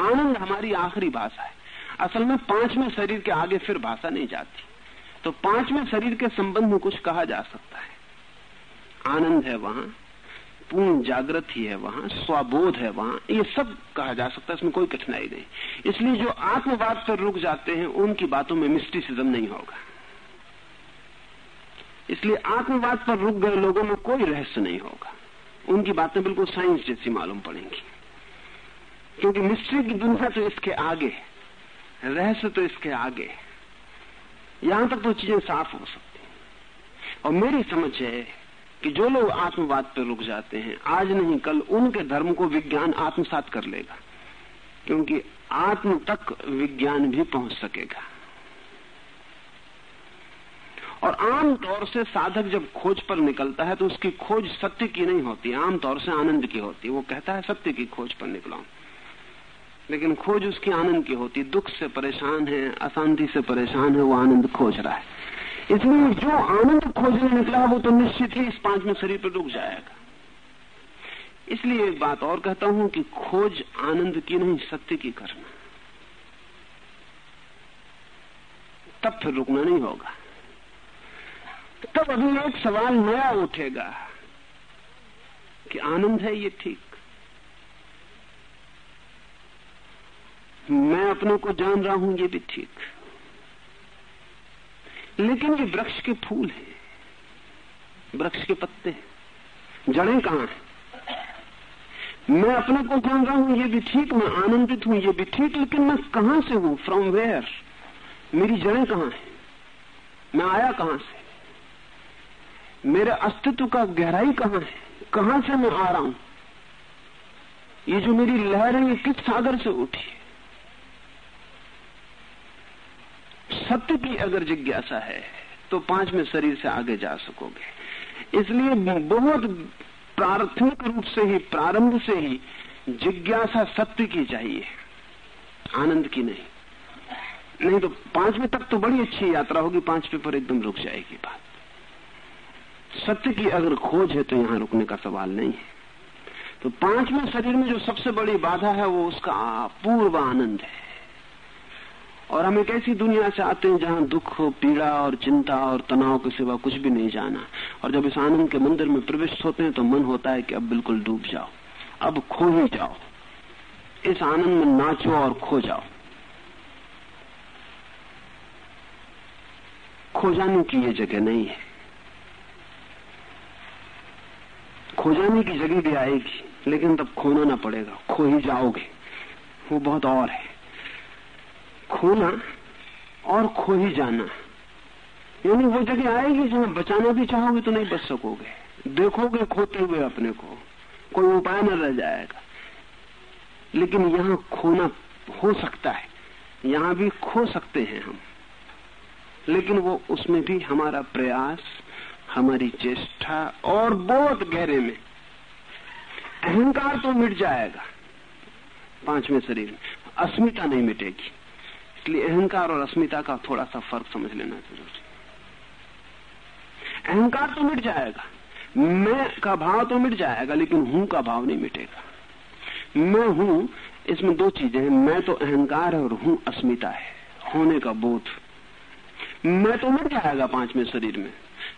आनंद हमारी आखिरी भाषा है। असल में पाँचवें शरीर के आगे फिर भाषा नहीं जाती। तो पाँचवें शरीर के संबंध में कुछ कहा जा सकता है। आनंद है वहाँ, पूर्ण जागृत ही है वहाँ, स्वबोध है वहाँ, ये सब कहा जा सकता है, इसमें कोई कठिनाई नहीं। इसलिए जो आत्मवाद पर रुक जाते हैं, उनकी बातों में मिस्टिसिज्म नहीं होगा। इसलिए आत्मवाद पर रुक गए लोगों में कोई रहस्य नहीं होगा। उनकी बातें बिल्कुल साइंस जैसी मालूम पड़ेंगी। क्योंकि मिस्ट्री की दुनिया तो इसके आगे रहस्य तो इसके आगे यहाँ तक तो चीज़ें साफ़ हो सकती और मेरी समझ है कि जो लोग आत्मवाद पर रुक जाते हैं, आज नहीं, कल उनके धर्म को विज्ञान आत्मसात कर लेगा। क्योंकि आत्म तक विज्ञान भी पहुँच सकेगा। और आम तौर से साधक जब खोज पर निकलता है तो उसकी खोज सत्य की नहीं होती आम तौर से आनंद की होती। है वो कहता है, सत्य की खोज पर निकला लेकिन खोज उसकी आनंद की होती। दुख से परेशान है, अशांति से परेशान है, वो आनंद खोज रहा है। इसलिए जो आनंद खोजने निकला वो तो निश्चित ही इस पाँच में शरीर पर रुक जाएगा। इसलिए एक बात और कहता हूँ कि खोज आनंद की नहीं, सत्य की करना। तब फिर रुकना नहीं होगा। तब अभी एक सवाल नया उठेगा कि आनंद है ये ठीक। मैं अपने को जान रहा हूँ ये भी ठीक। लेकिन ये वृक्ष के फूल हैं, वृक्ष के पत्ते जड़ें कहाँ हैं? मैं अपने को जान रहा हूँ ये भी ठीक, मैं आनंदित हूँ ये भी ठीक, लेकिन मैं कहाँ से हूँ? फ्रॉम वेयर मेरी जड़ें कहाँ हैं? मैं आया कहाँ से? मेरे अस्तित्व का गहराई कहाँ है? कहाँ से मैं आ रहा हूँ? ये जो मेरी लहर है, ये किस सागर से उठी? सत्य की अगर जिज्ञासा है तो पाँच में शरीर से आगे जा सकोगे। इसलिए बहुत प्राथमिक रूप से ही, प्रारंभ से ही जिज्ञासा सत्य की चाहिए, आनंद की नहीं। नहीं तो पाँचवें तक तो बड़ी अच्छी यात्रा होगी पाँचवें पर एकदम रुक जाएगी बात। सत्य की अगर खोज है तो यहाँ रुकने का सवाल नहीं है। तो पाँचवें शरीर में जो सबसे बड़ी बाधा है, वो उसका पूर्व आनंद है। और हम एक ऐसी दुनिया से आते हैं जहाँ दुख, पीड़ा और चिंता और तनाव के सिवा कुछ भी नहीं जाना। और जब इस आनंद के मंदिर में प्रविष्ट होते हैं तो मन होता है कि अब बिल्कुल डूब जाओ। अब खो ही जाओ। इस आनंद में नाचो और खो जाओ। खो जाने की ये जगह नहीं है। खो जाने की जगह भी आएगी, लेकिन तब खोना ना पड़ेगा। खो ही जाओगे। वो बहुत और है। खोना और खो ही जाना। यानी वो जगह आएगी जहाँ बचाना भी चाहोगे तो नहीं बच सकोगे। देखोगे, खोते हुए अपने को। कोई उपाय न रह जाएगा। लेकिन यहाँ खोना हो सकता है। यहाँ भी खो सकते हैं हम। लेकिन वो उसमें भी हमारा प्रयास हमारी चेष्टा और बहुत गहरे में। अहंकार तो मिट जाएगा, पाँचवें शरीर में। अस्मिता नहीं मिटेगी, इसलिए अहंकार और अस्मिता का थोड़ा सा फ़र्क समझ लेना ज़रूरी अहंकार तो मिट जाएगा, मैं का भाव तो मिट जाएगा, लेकिन हूँ का भाव नहीं मिटेगा। मैं हूँ, इसमें दो चीज़ें हैं, मैं तो अहंकार है और हूँ अस्मिता है, होने का बोध। मैं तो मिट जाएगा पाँचवें शरीर में।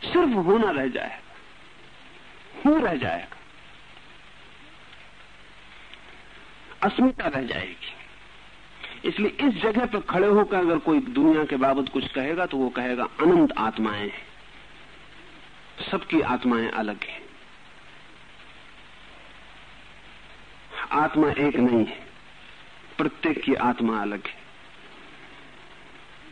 सिर्फ़ होना रह जाएगा। हूँ रह जाएगा। अस्मिता रह जाएगी। इसलिए इस जगह पर खड़े होकर अगर कोई दुनिया के बाबत कुछ कहेगा तो वो कहेगा, अनंत आत्माएँ सबकी आत्माएँ अलग है। आत्मा एक नहीं है, प्रत्येक की आत्मा अलग है।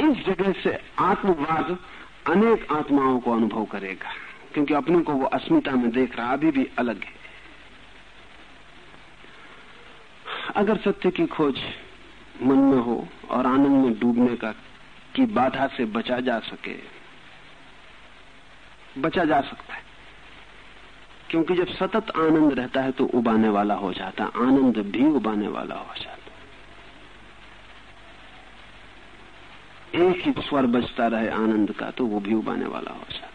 इस जगह से आत्मवाद अनेक आत्माओं को अनुभव करेगा, क्योंकि अपने को वो अस्मिता में देख रहा अभी भी अलग है। अगर सत्य की खोज मन में हो और आनंद में डूबने का, की बाधा से बचा जा सके, बचा जा सकता है। क्योंकि जब सतत आनंद रहता है तो उबाने वाला हो जाता आनंद भी उबाने वाला हो जाता एक ही स्वर बजता रहे आनंद का तो वो भी उबाने वाला हो जाता।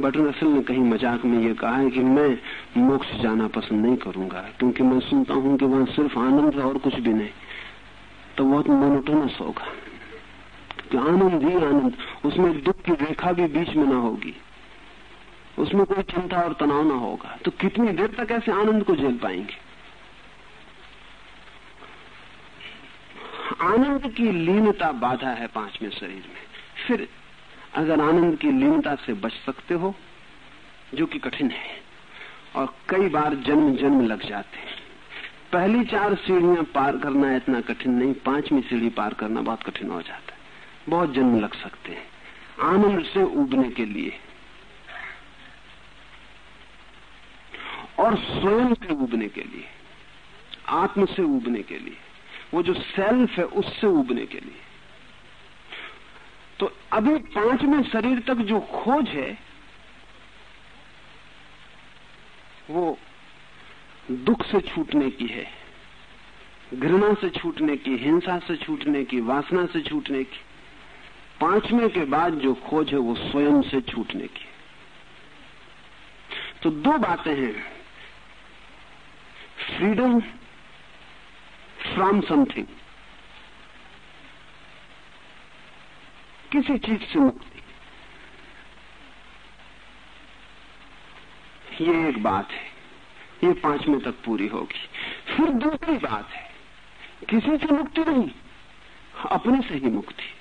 बटन असल ने कहीं मज़ाक में ये कहा है कि मैं मोक्ष जाना पसंद नहीं करूँगा, क्योंकि मैं सुनता हूँ कि वहाँ सिर्फ़ आनंद है और कुछ भी नहीं। तो बहुत मोनोटोनस होगा। क्योंकि आनंद ही आनंद, उसमें दुख की रेखा भी बीच में ना होगी। उसमें कोई चिंता और तनाव ना होगा। तो कितनी देर तक ऐसे आनंद को झेल पाएँगे? आनंद की लीनता बाधा है पाँचवें शरीर में। फिर अगर आनंद की लीनता से बच सकते हो, जो कि कठिन है, और कई बार जन्म जन्म लग जाते हैं। पहली चार सीढ़ियाँ पार करना इतना कठिन नहीं, पांचवी सीढ़ी पार करना बहुत कठिन हो जाता है। बहुत जन्म लग सकते हैं। आनंद से उबने के लिए और स्वयं से उबने के लिए, आत्म से उबने के लिए, वो जो सेल्फ है उससे उबने के लिए। तो अभी पाँचवें शरीर तक जो खोज है, वो दुख से छूटने की है, घृणा से छूटने की, हिंसा से छूटने की, वासना से छूटने की। पाँचवें के बाद जो खोज है वो स्वयं से छूटने की। तो दो बातें हैं। फ्रीडम फ्रॉम समथिंग किसी चीज़ से मुक्ति। ये एक बात है। ये पाँचवें तक पूरी होगी। फिर दूसरी बात है। किसी से मुक्ति नहीं, अपने से ही मुक्ति।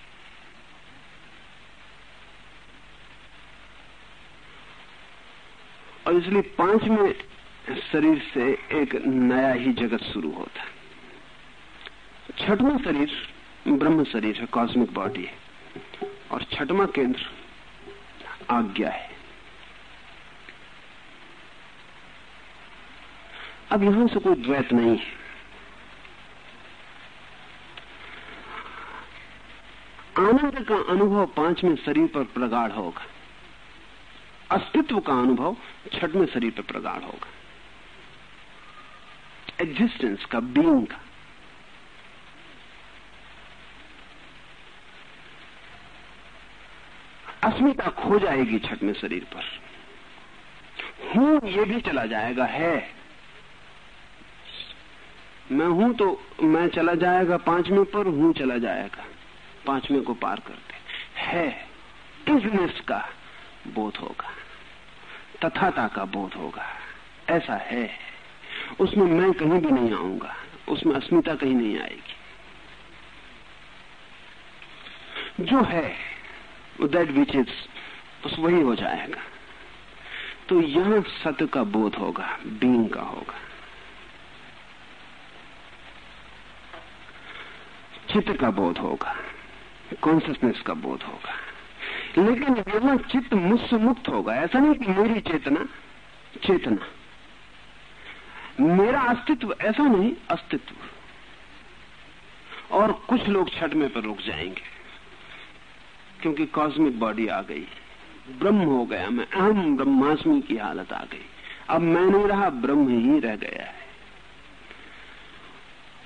और इसलिए पाँचवें शरीर से एक नया ही जगत शुरू होता है। छठवां शरीर ब्रह्म शरीर है कॉस्मिक बॉडी है। और छठवा केंद्र आज्ञा है। अब यहाँ से कोई द्वैत नहीं है। आनंद का अनुभव पाँचवें शरीर पर प्रगाढ़ होगा। अस्तित्व का अनुभव छठवें शरीर पर प्रगाढ़ होगा। एग्जिस्टेंस का बीइंग का अस्मिता खो जाएगी छठवें शरीर पर। हूँ ये भी चला जाएगा, है। मैं हूँ तो मैं चला जाएगा, पाँचवें पर हूँ चला जाएगा। पाँचवें को पार करते। है इजनेस का बोध होगा। तथाता का बोध होगा। ऐसा है। उसमें मैं कहीं भी नहीं आऊँगा। उसमें अस्मिता कहीं नहीं आएगी। जो है दैट विच इज़ बस वही हो जाएगा। तो यहाँ सत्य का बोध होगा बींग का होगा। चित्त का बोध होगा कॉन्सियसनेस का बोध होगा। लेकिन यहाँ चित्त मुझसे मुक्त होगा। ऐसा नहीं कि मेरी चेतना चेतना। मेरा अस्तित्व ऐसा नहीं, अस्तित्व। और कुछ लोग छठवें पर रुक जाएँगे, क्योंकि कॉस्मिक बॉडी आ गई। ब्रह्म हो गया मैं, अहम ब्रह्मास्मि की हालत आ गई। अब मैं नहीं रहा, ब्रह्म ही रह गया है।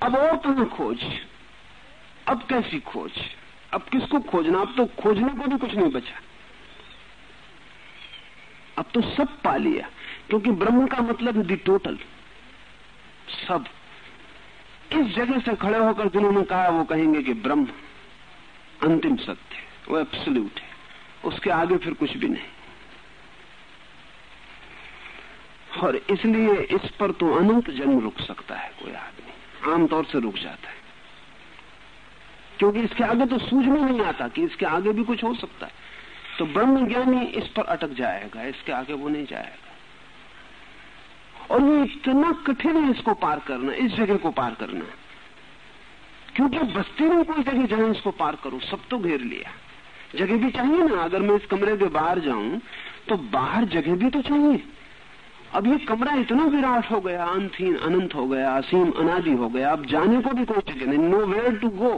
अब और कहा खोज। अब कैसी खोज? अब किसको खोजना? अब तो खोजने को भी कुछ नहीं बचा। अब तो सब पा लिया, क्योंकि ब्रह्म का मतलब दी टोटल सब इस जगह से खड़े होकर जिन्होंने कहा, वो कहेंगे कि ब्रह्म अंतिम सत्य है, वो एब्सोल्यूट है। उसके आगे फिर कुछ भी नहीं। और इसलिए इस पर तो अनंत जन्म रुक सकता है कोई आदमी। आमतौर से रुक जाता है। क्योंकि इसके आगे तो सूझ में नहीं आता कि इसके आगे भी कुछ हो सकता है। तो ब्रह्म ज्ञानी इस पर अटक जाएगा, इसके आगे वो नहीं जाएगा। और ये इतना कठिन है इसको पार करना, इस जगह को पार करना। क्योंकि बस्ती में कोई जगह जहाँ इसको पार करूँ, सब तो घेर लिया। जगह भी चाहिए ना, अगर मैं इस कमरे के बाहर जाऊँ तो बाहर जगह भी तो चाहिए। अब ये कमरा इतना विराट हो गया अंतहीन अनंत हो गया, असीम अनादि हो गया, अब जाने को भी कोई जगह नहीं नो वेयर टू गो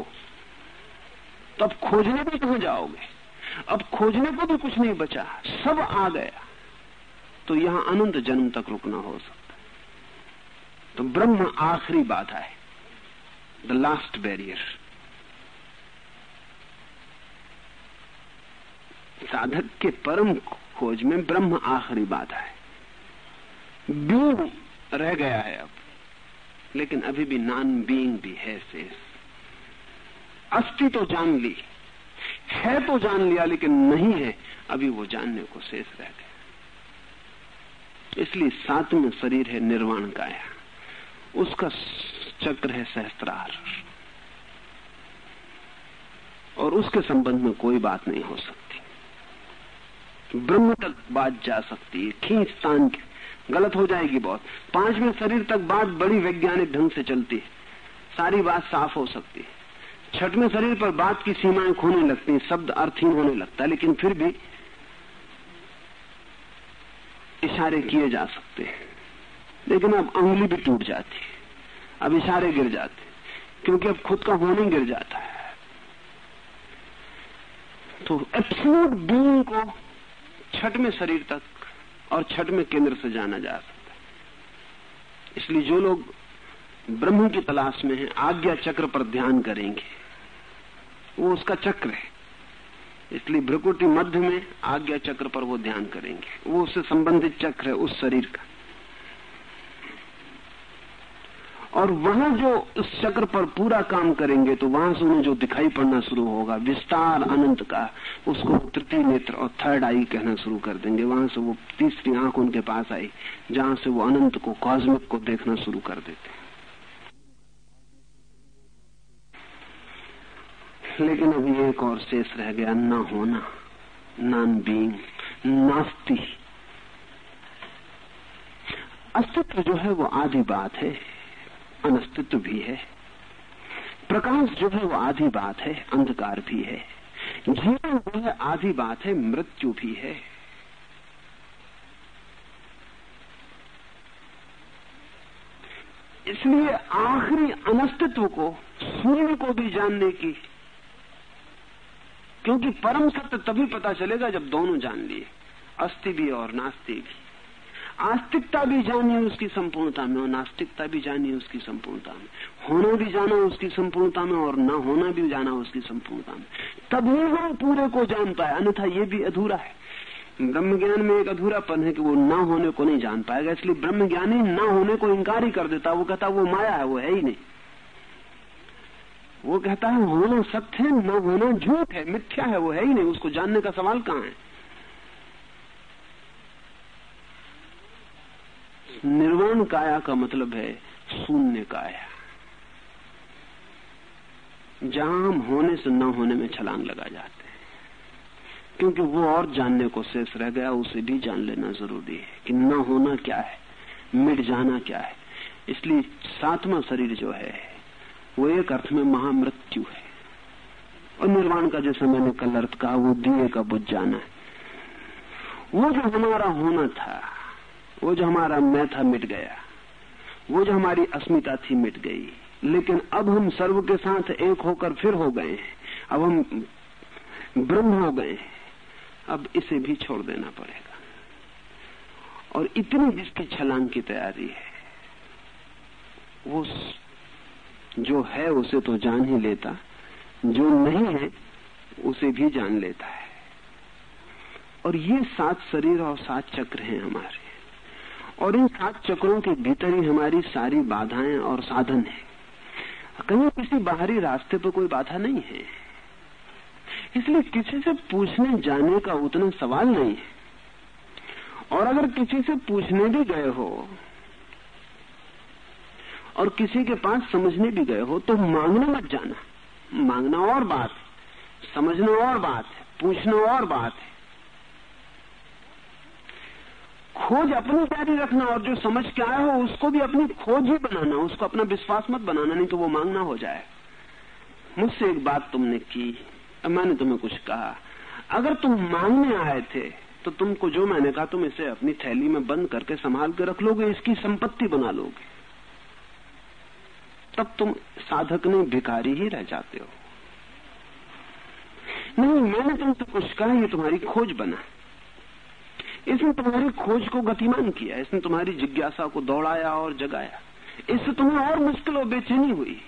तो अब खोजने भी कहा जाओगे? अब खोजने को भी कुछ नहीं बचा, सब आ गया। तो यहाँ अनंत जन्म तक रुकना हो सकता तो ब्रह्म आखिरी बाधा है। द लास्ट बैरियर साधक के परम खोज में ब्रह्म आखिरी बाधा है। बींग रह गया है अब। लेकिन अभी भी नॉन बीइंग भी है शेष अस्थि तो जान ली, है तो जान लिया, लेकिन नहीं है, अभी वो जानने को शेष रह गया। इसलिए सातवें शरीर है निर्वाण काया उसका चक्र है सहस्त्रार और उसके संबंध में कोई बात नहीं हो सकती। ब्रह्म तक बात जा सकती है, खींच तान गलत हो जाएगी बहुत। पाँचवें शरीर तक बात बड़ी वैज्ञानिक ढंग से चलती है। सारी बात साफ़ हो सकती है। छठवें शरीर पर बात की सीमाएँ खोने लगती हैं, शब्द अर्थहीन होने लगता है, लेकिन फिर भी इशारे किए जा सकते हैं। लेकिन अब अंगुली भी टूट जाती अब इशारे गिर जाते क्योंकि अब खुद का होने गिर जाता है। तो एब्सोल्यूट बीइंग को छठ में शरीर तक और छठ में केंद्र से जाना जा सकता है। इसलिए जो लोग ब्रह्म की तलाश में है, आज्ञा चक्र पर ध्यान करेंगे, वो उसका चक्र है। इसलिए भ्रकुटी मध्य में आज्ञा चक्र पर वो ध्यान करेंगे। वो उससे संबंधित चक्र है, उस शरीर का। और वहाँ जो उस चक्र पर पूरा काम करेंगे तो वहाँ से उन्हें जो दिखाई पड़ना शुरू होगा, विस्तार अनंत का, उसको तृतीय नेत्र और थर्ड आई कहना शुरू कर देंगे। वहाँ से वो तीसरी आँख उनके पास आई, जहाँ से वो अनंत को कॉस्मिक को देखना शुरू कर देते लेकिन अभी एक और शेष रह गया, न होना नॉन बींग नास्ती। अस्तित्व जो है वो आधी बात है। अनस्तित्व भी है। प्रकाश जो है वो आधी बात है, अंधकार भी है। जीवन जो है आधी बात है, मृत्यु भी है। इसलिए आखिरी अनस्तित्व को शून्य को भी जानने की, क्योंकि परम सत्य तभी पता चलेगा जब दोनों जान लिए, अस्थि भी और नास्ति भी। आस्तिकता भी जानी उसकी संपूर्णता में और नास्तिकता भी जानी उसकी संपूर्णता में। होना भी जाना उसकी संपूर्णता में और न होना भी जाना उसकी संपूर्णता में। तभी हम पूरे को जान पाए अन्यथा ये भी अधूरा है। ब्रह्म ज्ञान में एक अधूरापन है कि वो न होने को नहीं जान पाएगा, इसलिए ब्रह्म ज्ञानी न होने को इंकार ही कर देता वो कहता वो माया है, वो है ही नहीं। वो कहता है, होना सत्य है, न होना झूठ है, मिथ्या है, वो है ही नहीं। उसको जानने का सवाल कहाँ है? निर्वाण काया का मतलब है शून्य काया। जहाँ होने से न होने में छलांग लगा जाते हैं। क्योंकि वो और जानने को शेष रह गया, उसे भी जान लेना ज़रूरी है कि न होना क्या है, मिट जाना क्या है। इसलिए सातवां शरीर जो है, वो एक अर्थ में महामृत्यु है। और निर्वाण का जैसे मैंने कल अर्थ कहा, वो दिए का बुझ जाना है। वो जो हमारा होना था वो जो हमारा मैं था मिट गया, वो जो हमारी अस्मिता थी मिट गई। लेकिन अब हम सर्व के साथ एक होकर फिर हो गए अब हम ब्रह्म हो गए अब इसे भी छोड़ देना पड़ेगा। और इतनी जिसकी छलांग की तैयारी है, वो जो है, उसे तो जान ही लेता। जो नहीं है, उसे भी जान लेता है। और ये सात शरीर और सात चक्र हैं हमारे। और इन सात चक्रों के भीतर ही हमारी सारी बाधाएँ और साधन है। कहीं किसी बाहरी रास्ते पर कोई बाधा नहीं है। इसलिए किसी से पूछने जाने का उतना सवाल नहीं है। और अगर किसी से पूछने भी गए हो और किसी के पास समझने भी गए हो तो मांगने मत जाना। मांगना और बात, समझना और बात है पूछना और बात। है खोज अपनी जारी रखना और जो समझ के आया हो, उसको भी अपनी खोज ही बनाना, उसको अपना विश्वास मत बनाना, नहीं तो वो मांगना हो जाए। मुझसे एक बात तुमने की, मैंने तुम्हें कुछ कहा। अगर तुम मांगने आए थे तो तुमको जो मैंने कहा, तुम इसे अपनी थैली में बंद करके संभाल के रख लोगे, इसकी संपत्ति बना लोगे। तब तुम साधक नहीं, भिखारी ही रह जाते हो। नहीं, मैंने तुमसे कुछ कहा, ये तुम्हारी खोज बना। इसने तुम्हारी खोज को गतिमान किया, इसने तुम्हारी जिज्ञासा को दौड़ाया और जगाया। इससे तुम्हें और मुश्किल और बेचैनी हुई।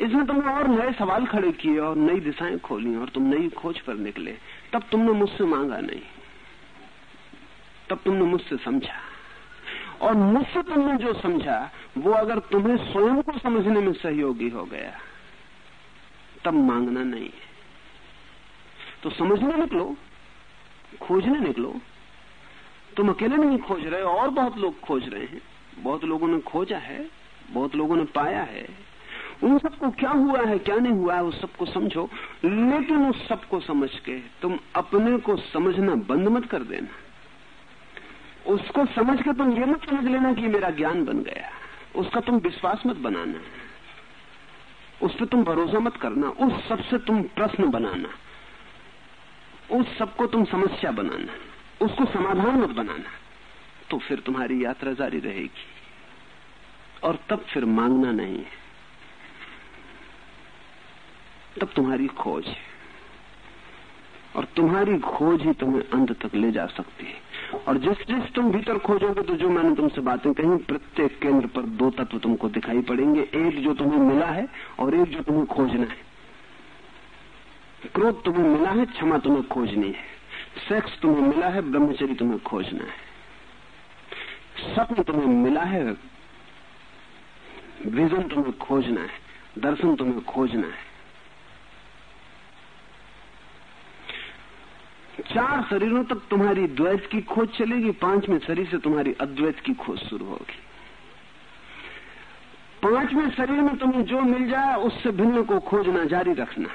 इसने तुम्हें और नए सवाल खड़े किए और नई दिशाएँ खोली और तुम नई खोज पर निकले। तब तुमने मुझसे मांगा नहीं। तब तुमने मुझसे समझा। और मुझसे तुमने जो समझा, वो अगर तुम्हें स्वयं को समझने में सहयोगी हो गया, तब मांगना नहीं है। तो समझने निकलो। खोजने निकलो। तुम अकेले नहीं खोज रहे, और बहुत लोग खोज रहे हैं। बहुत लोगों ने खोजा है, बहुत लोगों ने पाया है। उन सबको क्या हुआ है, क्या नहीं हुआ है, उस सबको समझो। लेकिन उस सबको समझ के तुम अपने को समझना बंद मत कर देना। उसको समझ के तुम ये मत समझ लेना कि मेरा ज्ञान बन गया। उसका तुम विश्वास मत बनाना। उस पर तुम भरोसा मत करना। उस सबसे तुम प्रश्न बनाना। उस सबको तुम समस्या बनाना, उसको समाधान मत बनाना तो फिर तुम्हारी यात्रा जारी रहेगी। और तब फिर मांगना नहीं है। तब तुम्हारी खोज है। और तुम्हारी खोज ही तुम्हें अंत तक ले जा सकती है। और जिस जिस तुम भीतर खोजोगे तो जो मैंने तुमसे बातें कही, प्रत्येक केंद्र पर दो तत्व तुमको दिखाई पड़ेंगे। एक जो तुम्हें मिला है, और एक जो तुम्हें खोजना है। क्रोध तुम्हें मिला है, क्षमा तुम्हें खोजनी है। सेक्स तुम्हें मिला है, ब्रह्मचर्य तुम्हें खोजना है। स्वप्न तुम्हें मिला है, विजन तुम्हें खोजना है, दर्शन तुम्हें खोजना है। चार शरीरों तक तुम्हारी द्वैत की खोज चलेगी, पाँचवें शरीर से तुम्हारी अद्वैत की खोज शुरू होगी। पाँचवें शरीर में तुम्हें जो मिल जाए, उससे भिन्न को खोजना जारी रखना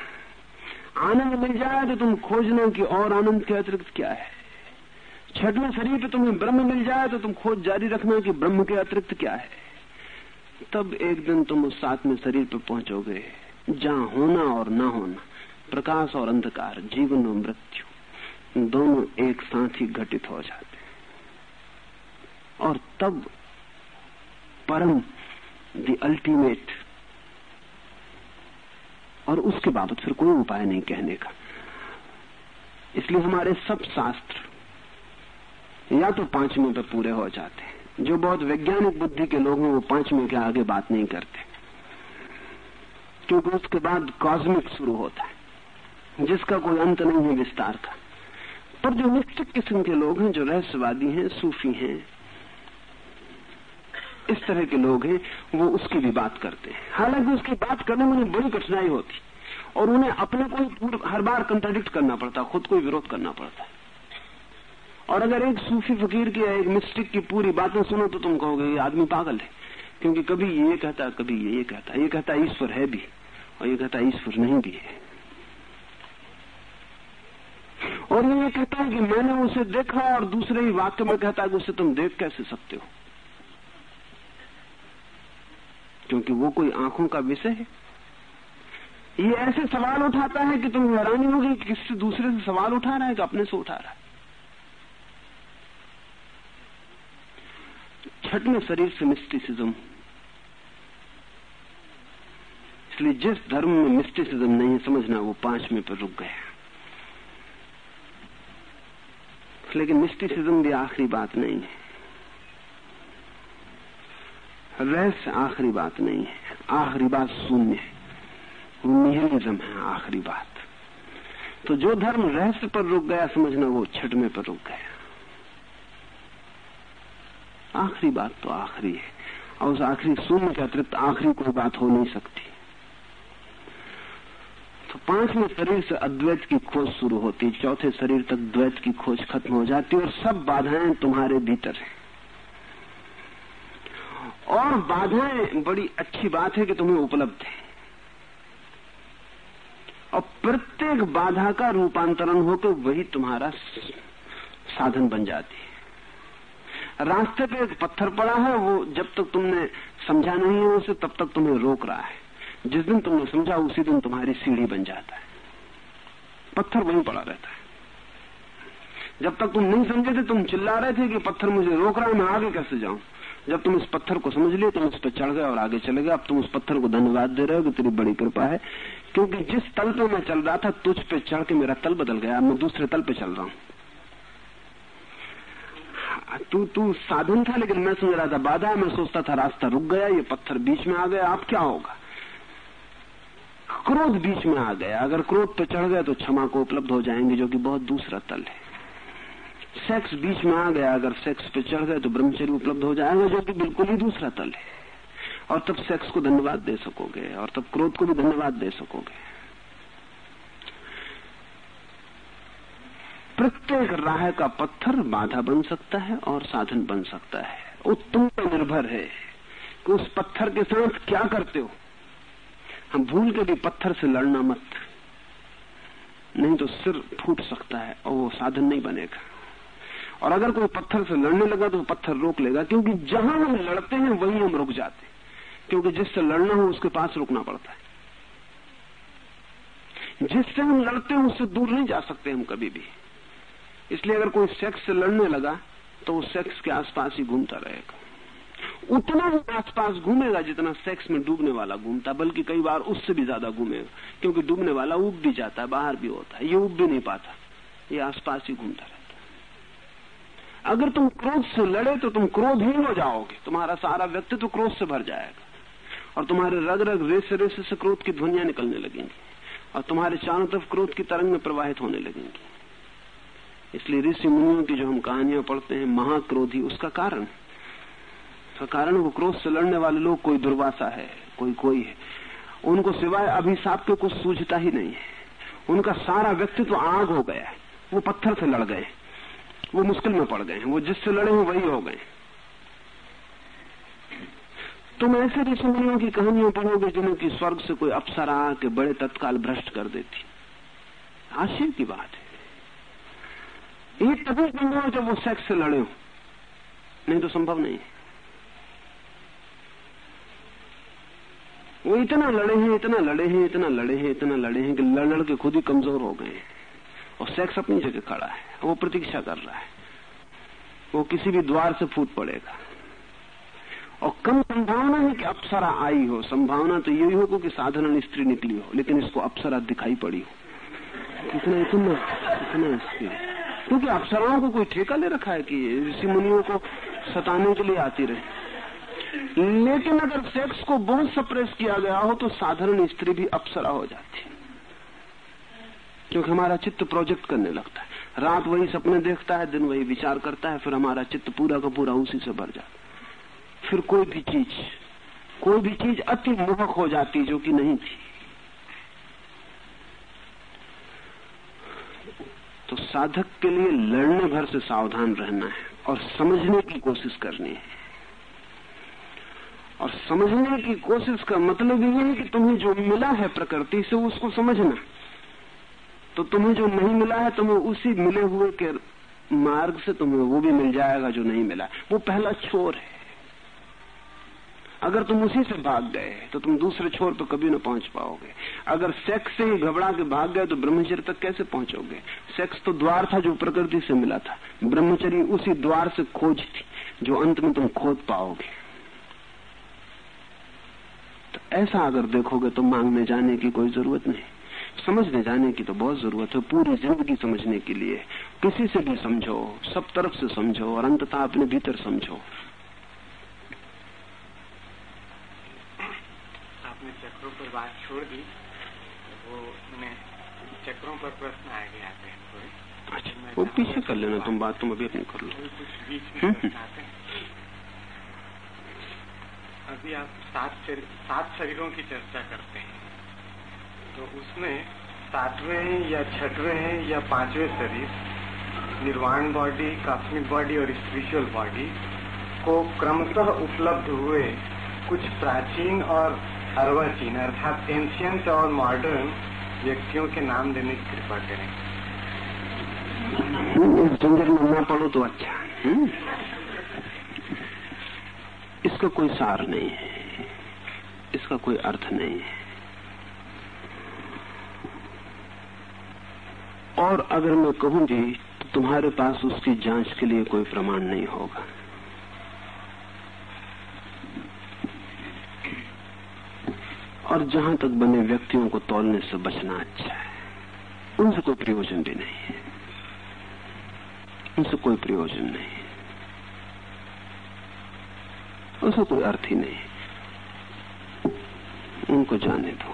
आनंद मिल जाए तो तुम खोजना कि और आनंद के अतिरिक्त क्या है? छठवें शरीर पे तुम्हें ब्रह्म मिल जाए तो तुम खोज जारी रखना कि ब्रह्म के अतिरिक्त क्या है। तब एक दिन तुम उस सातवें शरीर पर पहुंचोगे, जहाँ होना और ना होना, प्रकाश और अंधकार, जीवन और मृत्यु, दोनों एक साथ ही घटित हो जाते और तब परम द अल्टीमेट और उसके बाबत फिर कोई उपाय नहीं कहने का। इसलिए हमारे सब शास्त्र या तो पाँचवें पर पूरे हो जाते हैं। जो बहुत वैज्ञानिक बुद्धि के लोग हैं, वो पाँचवें के आगे बात नहीं करते। क्योंकि उसके बाद कॉस्मिक शुरू होता है, जिसका कोई अंत नहीं है विस्तार का। पर जो निश्चित किस्म के लोग हैं, जो रहस्यवादी हैं, सूफी हैं इस तरह के लोग हैं, वो उसकी भी बात करते हैं। हालाँकि उसकी बात करने में उन्हें बड़ी कठिनाई होती। और उन्हें अपने को हर बार कंट्राडिक्ट करना पड़ता, खुद को विरोध करना पड़ता। है और अगर एक सूफी फकीर की एक मिस्टिक की पूरी बातें सुनो तो तुम कहोगे, ये आदमी पागल है। क्योंकि कभी ये कहता, कभी ये कहता। ये कहता ईश्वर है भी, और ये कहता ईश्वर नहीं भी है। और ये कहता है कि मैंने उसे देखा और दूसरे ही वाक्य में कहता है कि उसे तुम देख कैसे सकते हो? क्योंकि वो कोई आँखों का विषय है। ये ऐसे सवाल उठाता है कि तुम हैरानी होगी कि किससे दूसरे से सवाल उठा रहा है कि अपने से उठा रहा है। छठवें शरीर से मिस्टिसिज्म। इसलिए जिस धर्म में मिस्टिसिज्म नहीं समझना वो पाँचवें पर रुक गया। लेकिन मिस्टिसिज्म भी आखिरी बात नहीं है। रहस्य आखिरी बात नहीं है। आखिरी बात शून्य है। निहिलिज्म है आखिरी बात। तो जो धर्म रहस्य पर रुक गया, समझना वो छठवें पर रुक गया। आखिरी बात तो आखिरी है। और उस आखिरी शून्य के अतिरिक्त आखिरी कोई बात हो नहीं सकती। तो पाँचवें शरीर से अद्वैत की खोज शुरू होती। चौथे शरीर तक द्वैत की खोज खत्म हो जाती। और सब बाधाएँ तुम्हारे भीतर हैं। और बाधाएँ, बड़ी अच्छी बात है कि तुम्हें उपलब्ध है। और प्रत्येक बाधा का रूपांतरण होकर वही तुम्हारा साधन बन जाती है। रास्ते पे एक पत्थर पड़ा है, वो जब तक तुमने समझा नहीं है उसे, तब तक तुम्हें रोक रहा है। जिस दिन तुमने समझा, उसी दिन तुम्हारी सीढ़ी बन जाता है। पत्थर वहीं पड़ा रहता है। जब तक तुम नहीं समझे थे, तुम चिल्ला रहे थे कि पत्थर मुझे रोक रहा है, मैं आगे कैसे जाऊँ? जब तुम इस पत्थर को समझ लिए, तुम उस पर चढ़ गए और आगे चले गए। अब तुम उस पत्थर को धन्यवाद दे रहे हो कि तेरी बड़ी कृपा है। क्योंकि जिस तल पे मैं चल रहा था, तुझ पे चढ़ के मेरा तल बदल गया। मैं दूसरे तल पे चल रहा हूँ। तू तू साधन था, लेकिन मैं समझ रहा था बाधा। मैं सोचता था रास्ता रुक गया, ये पत्थर बीच में आ गया। अब क्या होगा? क्रोध बीच में आ गया। अगर क्रोध पे चढ़ गए तो क्षमा को उपलब्ध हो जाएँगे, जो कि बहुत दूसरा तल है। सेक्स बीच में आ गया। अगर सेक्स पे चढ़ गए तो ब्रह्मचर्य उपलब्ध हो जाएगा, जो कि बिल्कुल ही दूसरा तल है। और तब सेक्स को धन्यवाद दे सकोगे, और तब क्रोध को भी धन्यवाद दे सकोगे। प्रत्येक राह का पत्थर बाधा बन सकता है और साधन बन सकता है। वो तुम पर निर्भर है कि उस पत्थर के साथ क्या करते हो। हम भूल के भी पत्थर से लड़ना मत। नहीं तो सिर फूट सकता है और वो साधन नहीं बनेगा। और अगर कोई पत्थर से लड़ने लगा तो पत्थर रोक लेगा, क्योंकि जहाँ हम लड़ते हैं, वहीं हम रुक जाते हैं। क्योंकि जिससे लड़ना हो, उसके पास रुकना पड़ता है। जिससे हम लड़ते हैं, उससे दूर नहीं जा सकते हम कभी भी। इसलिए अगर कोई सेक्स से लड़ने लगा तो वो सेक्स के आसपास ही घूमता रहेगा। उतना ही आसपास घूमेगा जितना सेक्स में डूबने वाला घूमता, बल्कि कई बार उससे भी ज़्यादा घूमेगा। क्योंकि डूबने वाला उब भी जाता है बाहर भी होता है, ये उब भी नहीं पाता, ये आसपास ही घूमता रहता अगर तुम क्रोध से लड़े तो तुम क्रोध ही हो जाओगे। तुम्हारा सारा व्यक्तित्व क्रोध से भर जाएगा। और तुम्हारे रग रग रेसे रेसे से क्रोध की ध्वनिया निकलने लगेंगी। और तुम्हारे चारों तरफ़ क्रोध की तरंग में प्रवाहित होने लगेंगी। इसलिए ऋषि मुनियों की जो हम कहानियाँ पढ़ते हैं, महाक्रोधी, उसका कारण? उसका कारण वो क्रोध से लड़ने वाले लोग कोई दुर्वासा है, कोई कोई है। उनको सिवाय अभिशाप के कुछ सूझता ही नहीं है। उनका सारा व्यक्तित्व आग हो गया है। वो पत्थर से लड़ गए वो मुश्किल में पड़ गए हैं वो जिससे लड़े हैं वही हो गए। तुम ऐसे ऋषि मुनियों की कहानियाँ पढ़ोगे जिन्हों की स्वर्ग से कोई अप्सरा के बड़े तत्काल भ्रष्ट कर देती। आश्चर्य की बात है। ये तभी संभव जब वो सेक्स से लड़े हो। नहीं तो संभव नहीं वो इतना लड़े हैं, इतना लड़े हैं, इतना लड़े हैं, इतना लड़े हैं कि लड़ लड़ के खुद ही कमज़ोर हो गए और सेक्स अपनी जगह खड़ा है, वो प्रतीक्षा कर रहा है। वो किसी भी द्वार से फूट पड़ेगा। और कम संभावना है कि अप्सरा आई हो। संभावना तो यही हो कि साधारण स्त्री निकली हो, लेकिन इसको अप्सरा दिखाई पड़ी हो। इतना इतना इतना स्त्री क्योंकि अप्सराओं को कोई ठेका ले रखा है कि ऋषि मुनियों को सताने के लिए आती रहे। लेकिन अगर सेक्स को बहुत सप्रेस किया गया हो तो साधारण स्त्री भी अप्सरा हो जाती क्योंकि हमारा चित्त प्रोजेक्ट करने लगता है। रात वही सपने देखता है, दिन वही विचार करता है, फिर हमारा चित्त पूरा का पूरा उसी से भर जाता है। फिर कोई भी चीज़, कोई भी चीज़ अति मोहक हो जाती जो कि नहीं थी। तो साधक के लिए लड़ने भर से सावधान रहना है और समझने की कोशिश करनी है। और समझने की कोशिश का मतलब ये है कि तुम्हें जो मिला है प्रकृति से उसको समझना। तो तुम्हें जो नहीं मिला है तुम्हें उसी मिले हुए के मार्ग से तुम्हें वो भी मिल जाएगा जो नहीं मिला वो पहला छोर है। अगर तुम उसी से भाग गए तो तुम दूसरे छोर पर कभी न पहुँच पाओगे। अगर सेक्स से ही घबरा के भाग गए तो ब्रह्मचर्य तक कैसे पहुंचोगे? सेक्स तो द्वार था जो प्रकृति से मिला था। ब्रह्मचर्य उसी द्वार से खोज थी, जो अंत में तुम खोज पाओगे। तो ऐसा अगर देखोगे तो मांगने जाने की कोई ज़रूरत नहीं। समझने जाने की तो बहुत ज़रूरत है पूरी ज़िंदगी समझने के लिए। किसी से भी समझो सब तरफ़ से समझो और अंततः अपने भीतर समझो। आपने चक्रों पर बात छोड़ दी वो मैं चक्रों पर प्रश्न आ गया थे अच्छा वो पीछे कर लेना तुम बात तुम अभी अपनी कर लो। कुछ बीच में प्रश्न आते हैं। अभी आप सात सात शरीरों की चर्चा करते हैं तो उसमें सातवें हैं या छठवें हैं या पाँचवें शरीर, निर्वाण बॉडी कॉस्मिक बॉडी और स्पिरिचुअल बॉडी को क्रमशः उपलब्ध हुए कुछ प्राचीन और अर्वाचीन, अर्थात एंशियंट और मॉडर्न व्यक्तियों के नाम देने की कृपा करें इस जंजर में ना पढ़ो तो अच्छा हुँ? इसका कोई सार नहीं है, इसका कोई अर्थ नहीं है और अगर मैं कहूँगी तो तुम्हारे पास उसकी जाँच के लिए कोई प्रमाण नहीं होगा। और जहाँ तक बने व्यक्तियों को तोलने से बचना अच्छा है, उनसे कोई प्रयोजन भी नहीं है। उनसे कोई प्रयोजन नहीं उसका कोई अर्थ ही नहीं उनको जाने दो।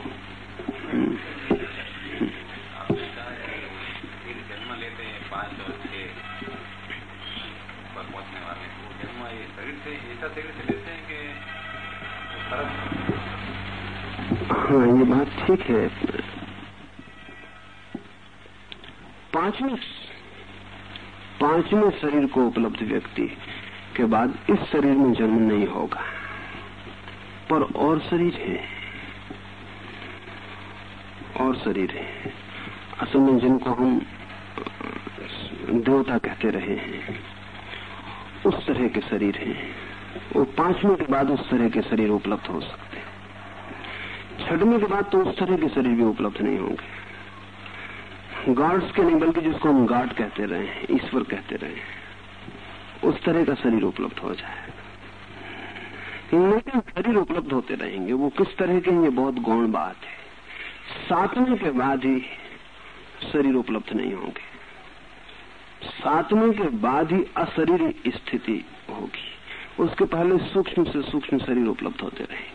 हैं ये बात ठीक है। पाँचवें पाँचवें शरीर को उपलब्ध व्यक्ति के बाद इस शरीर में जन्म नहीं होगा। पर और शरीर है। और शरीर है। असल में जिनको हम देवता कहते रहे हैं। उस तरह के शरीर हैं। वो पाँचवें के बाद उस तरह के शरीर उपलब्ध हो सकते हैं। छठवें के बाद तो उस तरह के शरीर भी उपलब्ध नहीं होंगे। गॉड्स के नहीं, बल्कि जिसको हम गॉड कहते रहे ईश्वर कहते रहे उस तरह का शरीर उपलब्ध हो जाएगा लेकिन शरीर उपलब्ध होते रहेंगे। वो किस तरह के ये बहुत गौण बात है। सातवें के बाद ही शरीर उपलब्ध नहीं होंगे। सातवें के बाद ही अशरीरी स्थिति होगी। उसके पहले सूक्ष्म से सूक्ष्म शरीर उपलब्ध होते रहे।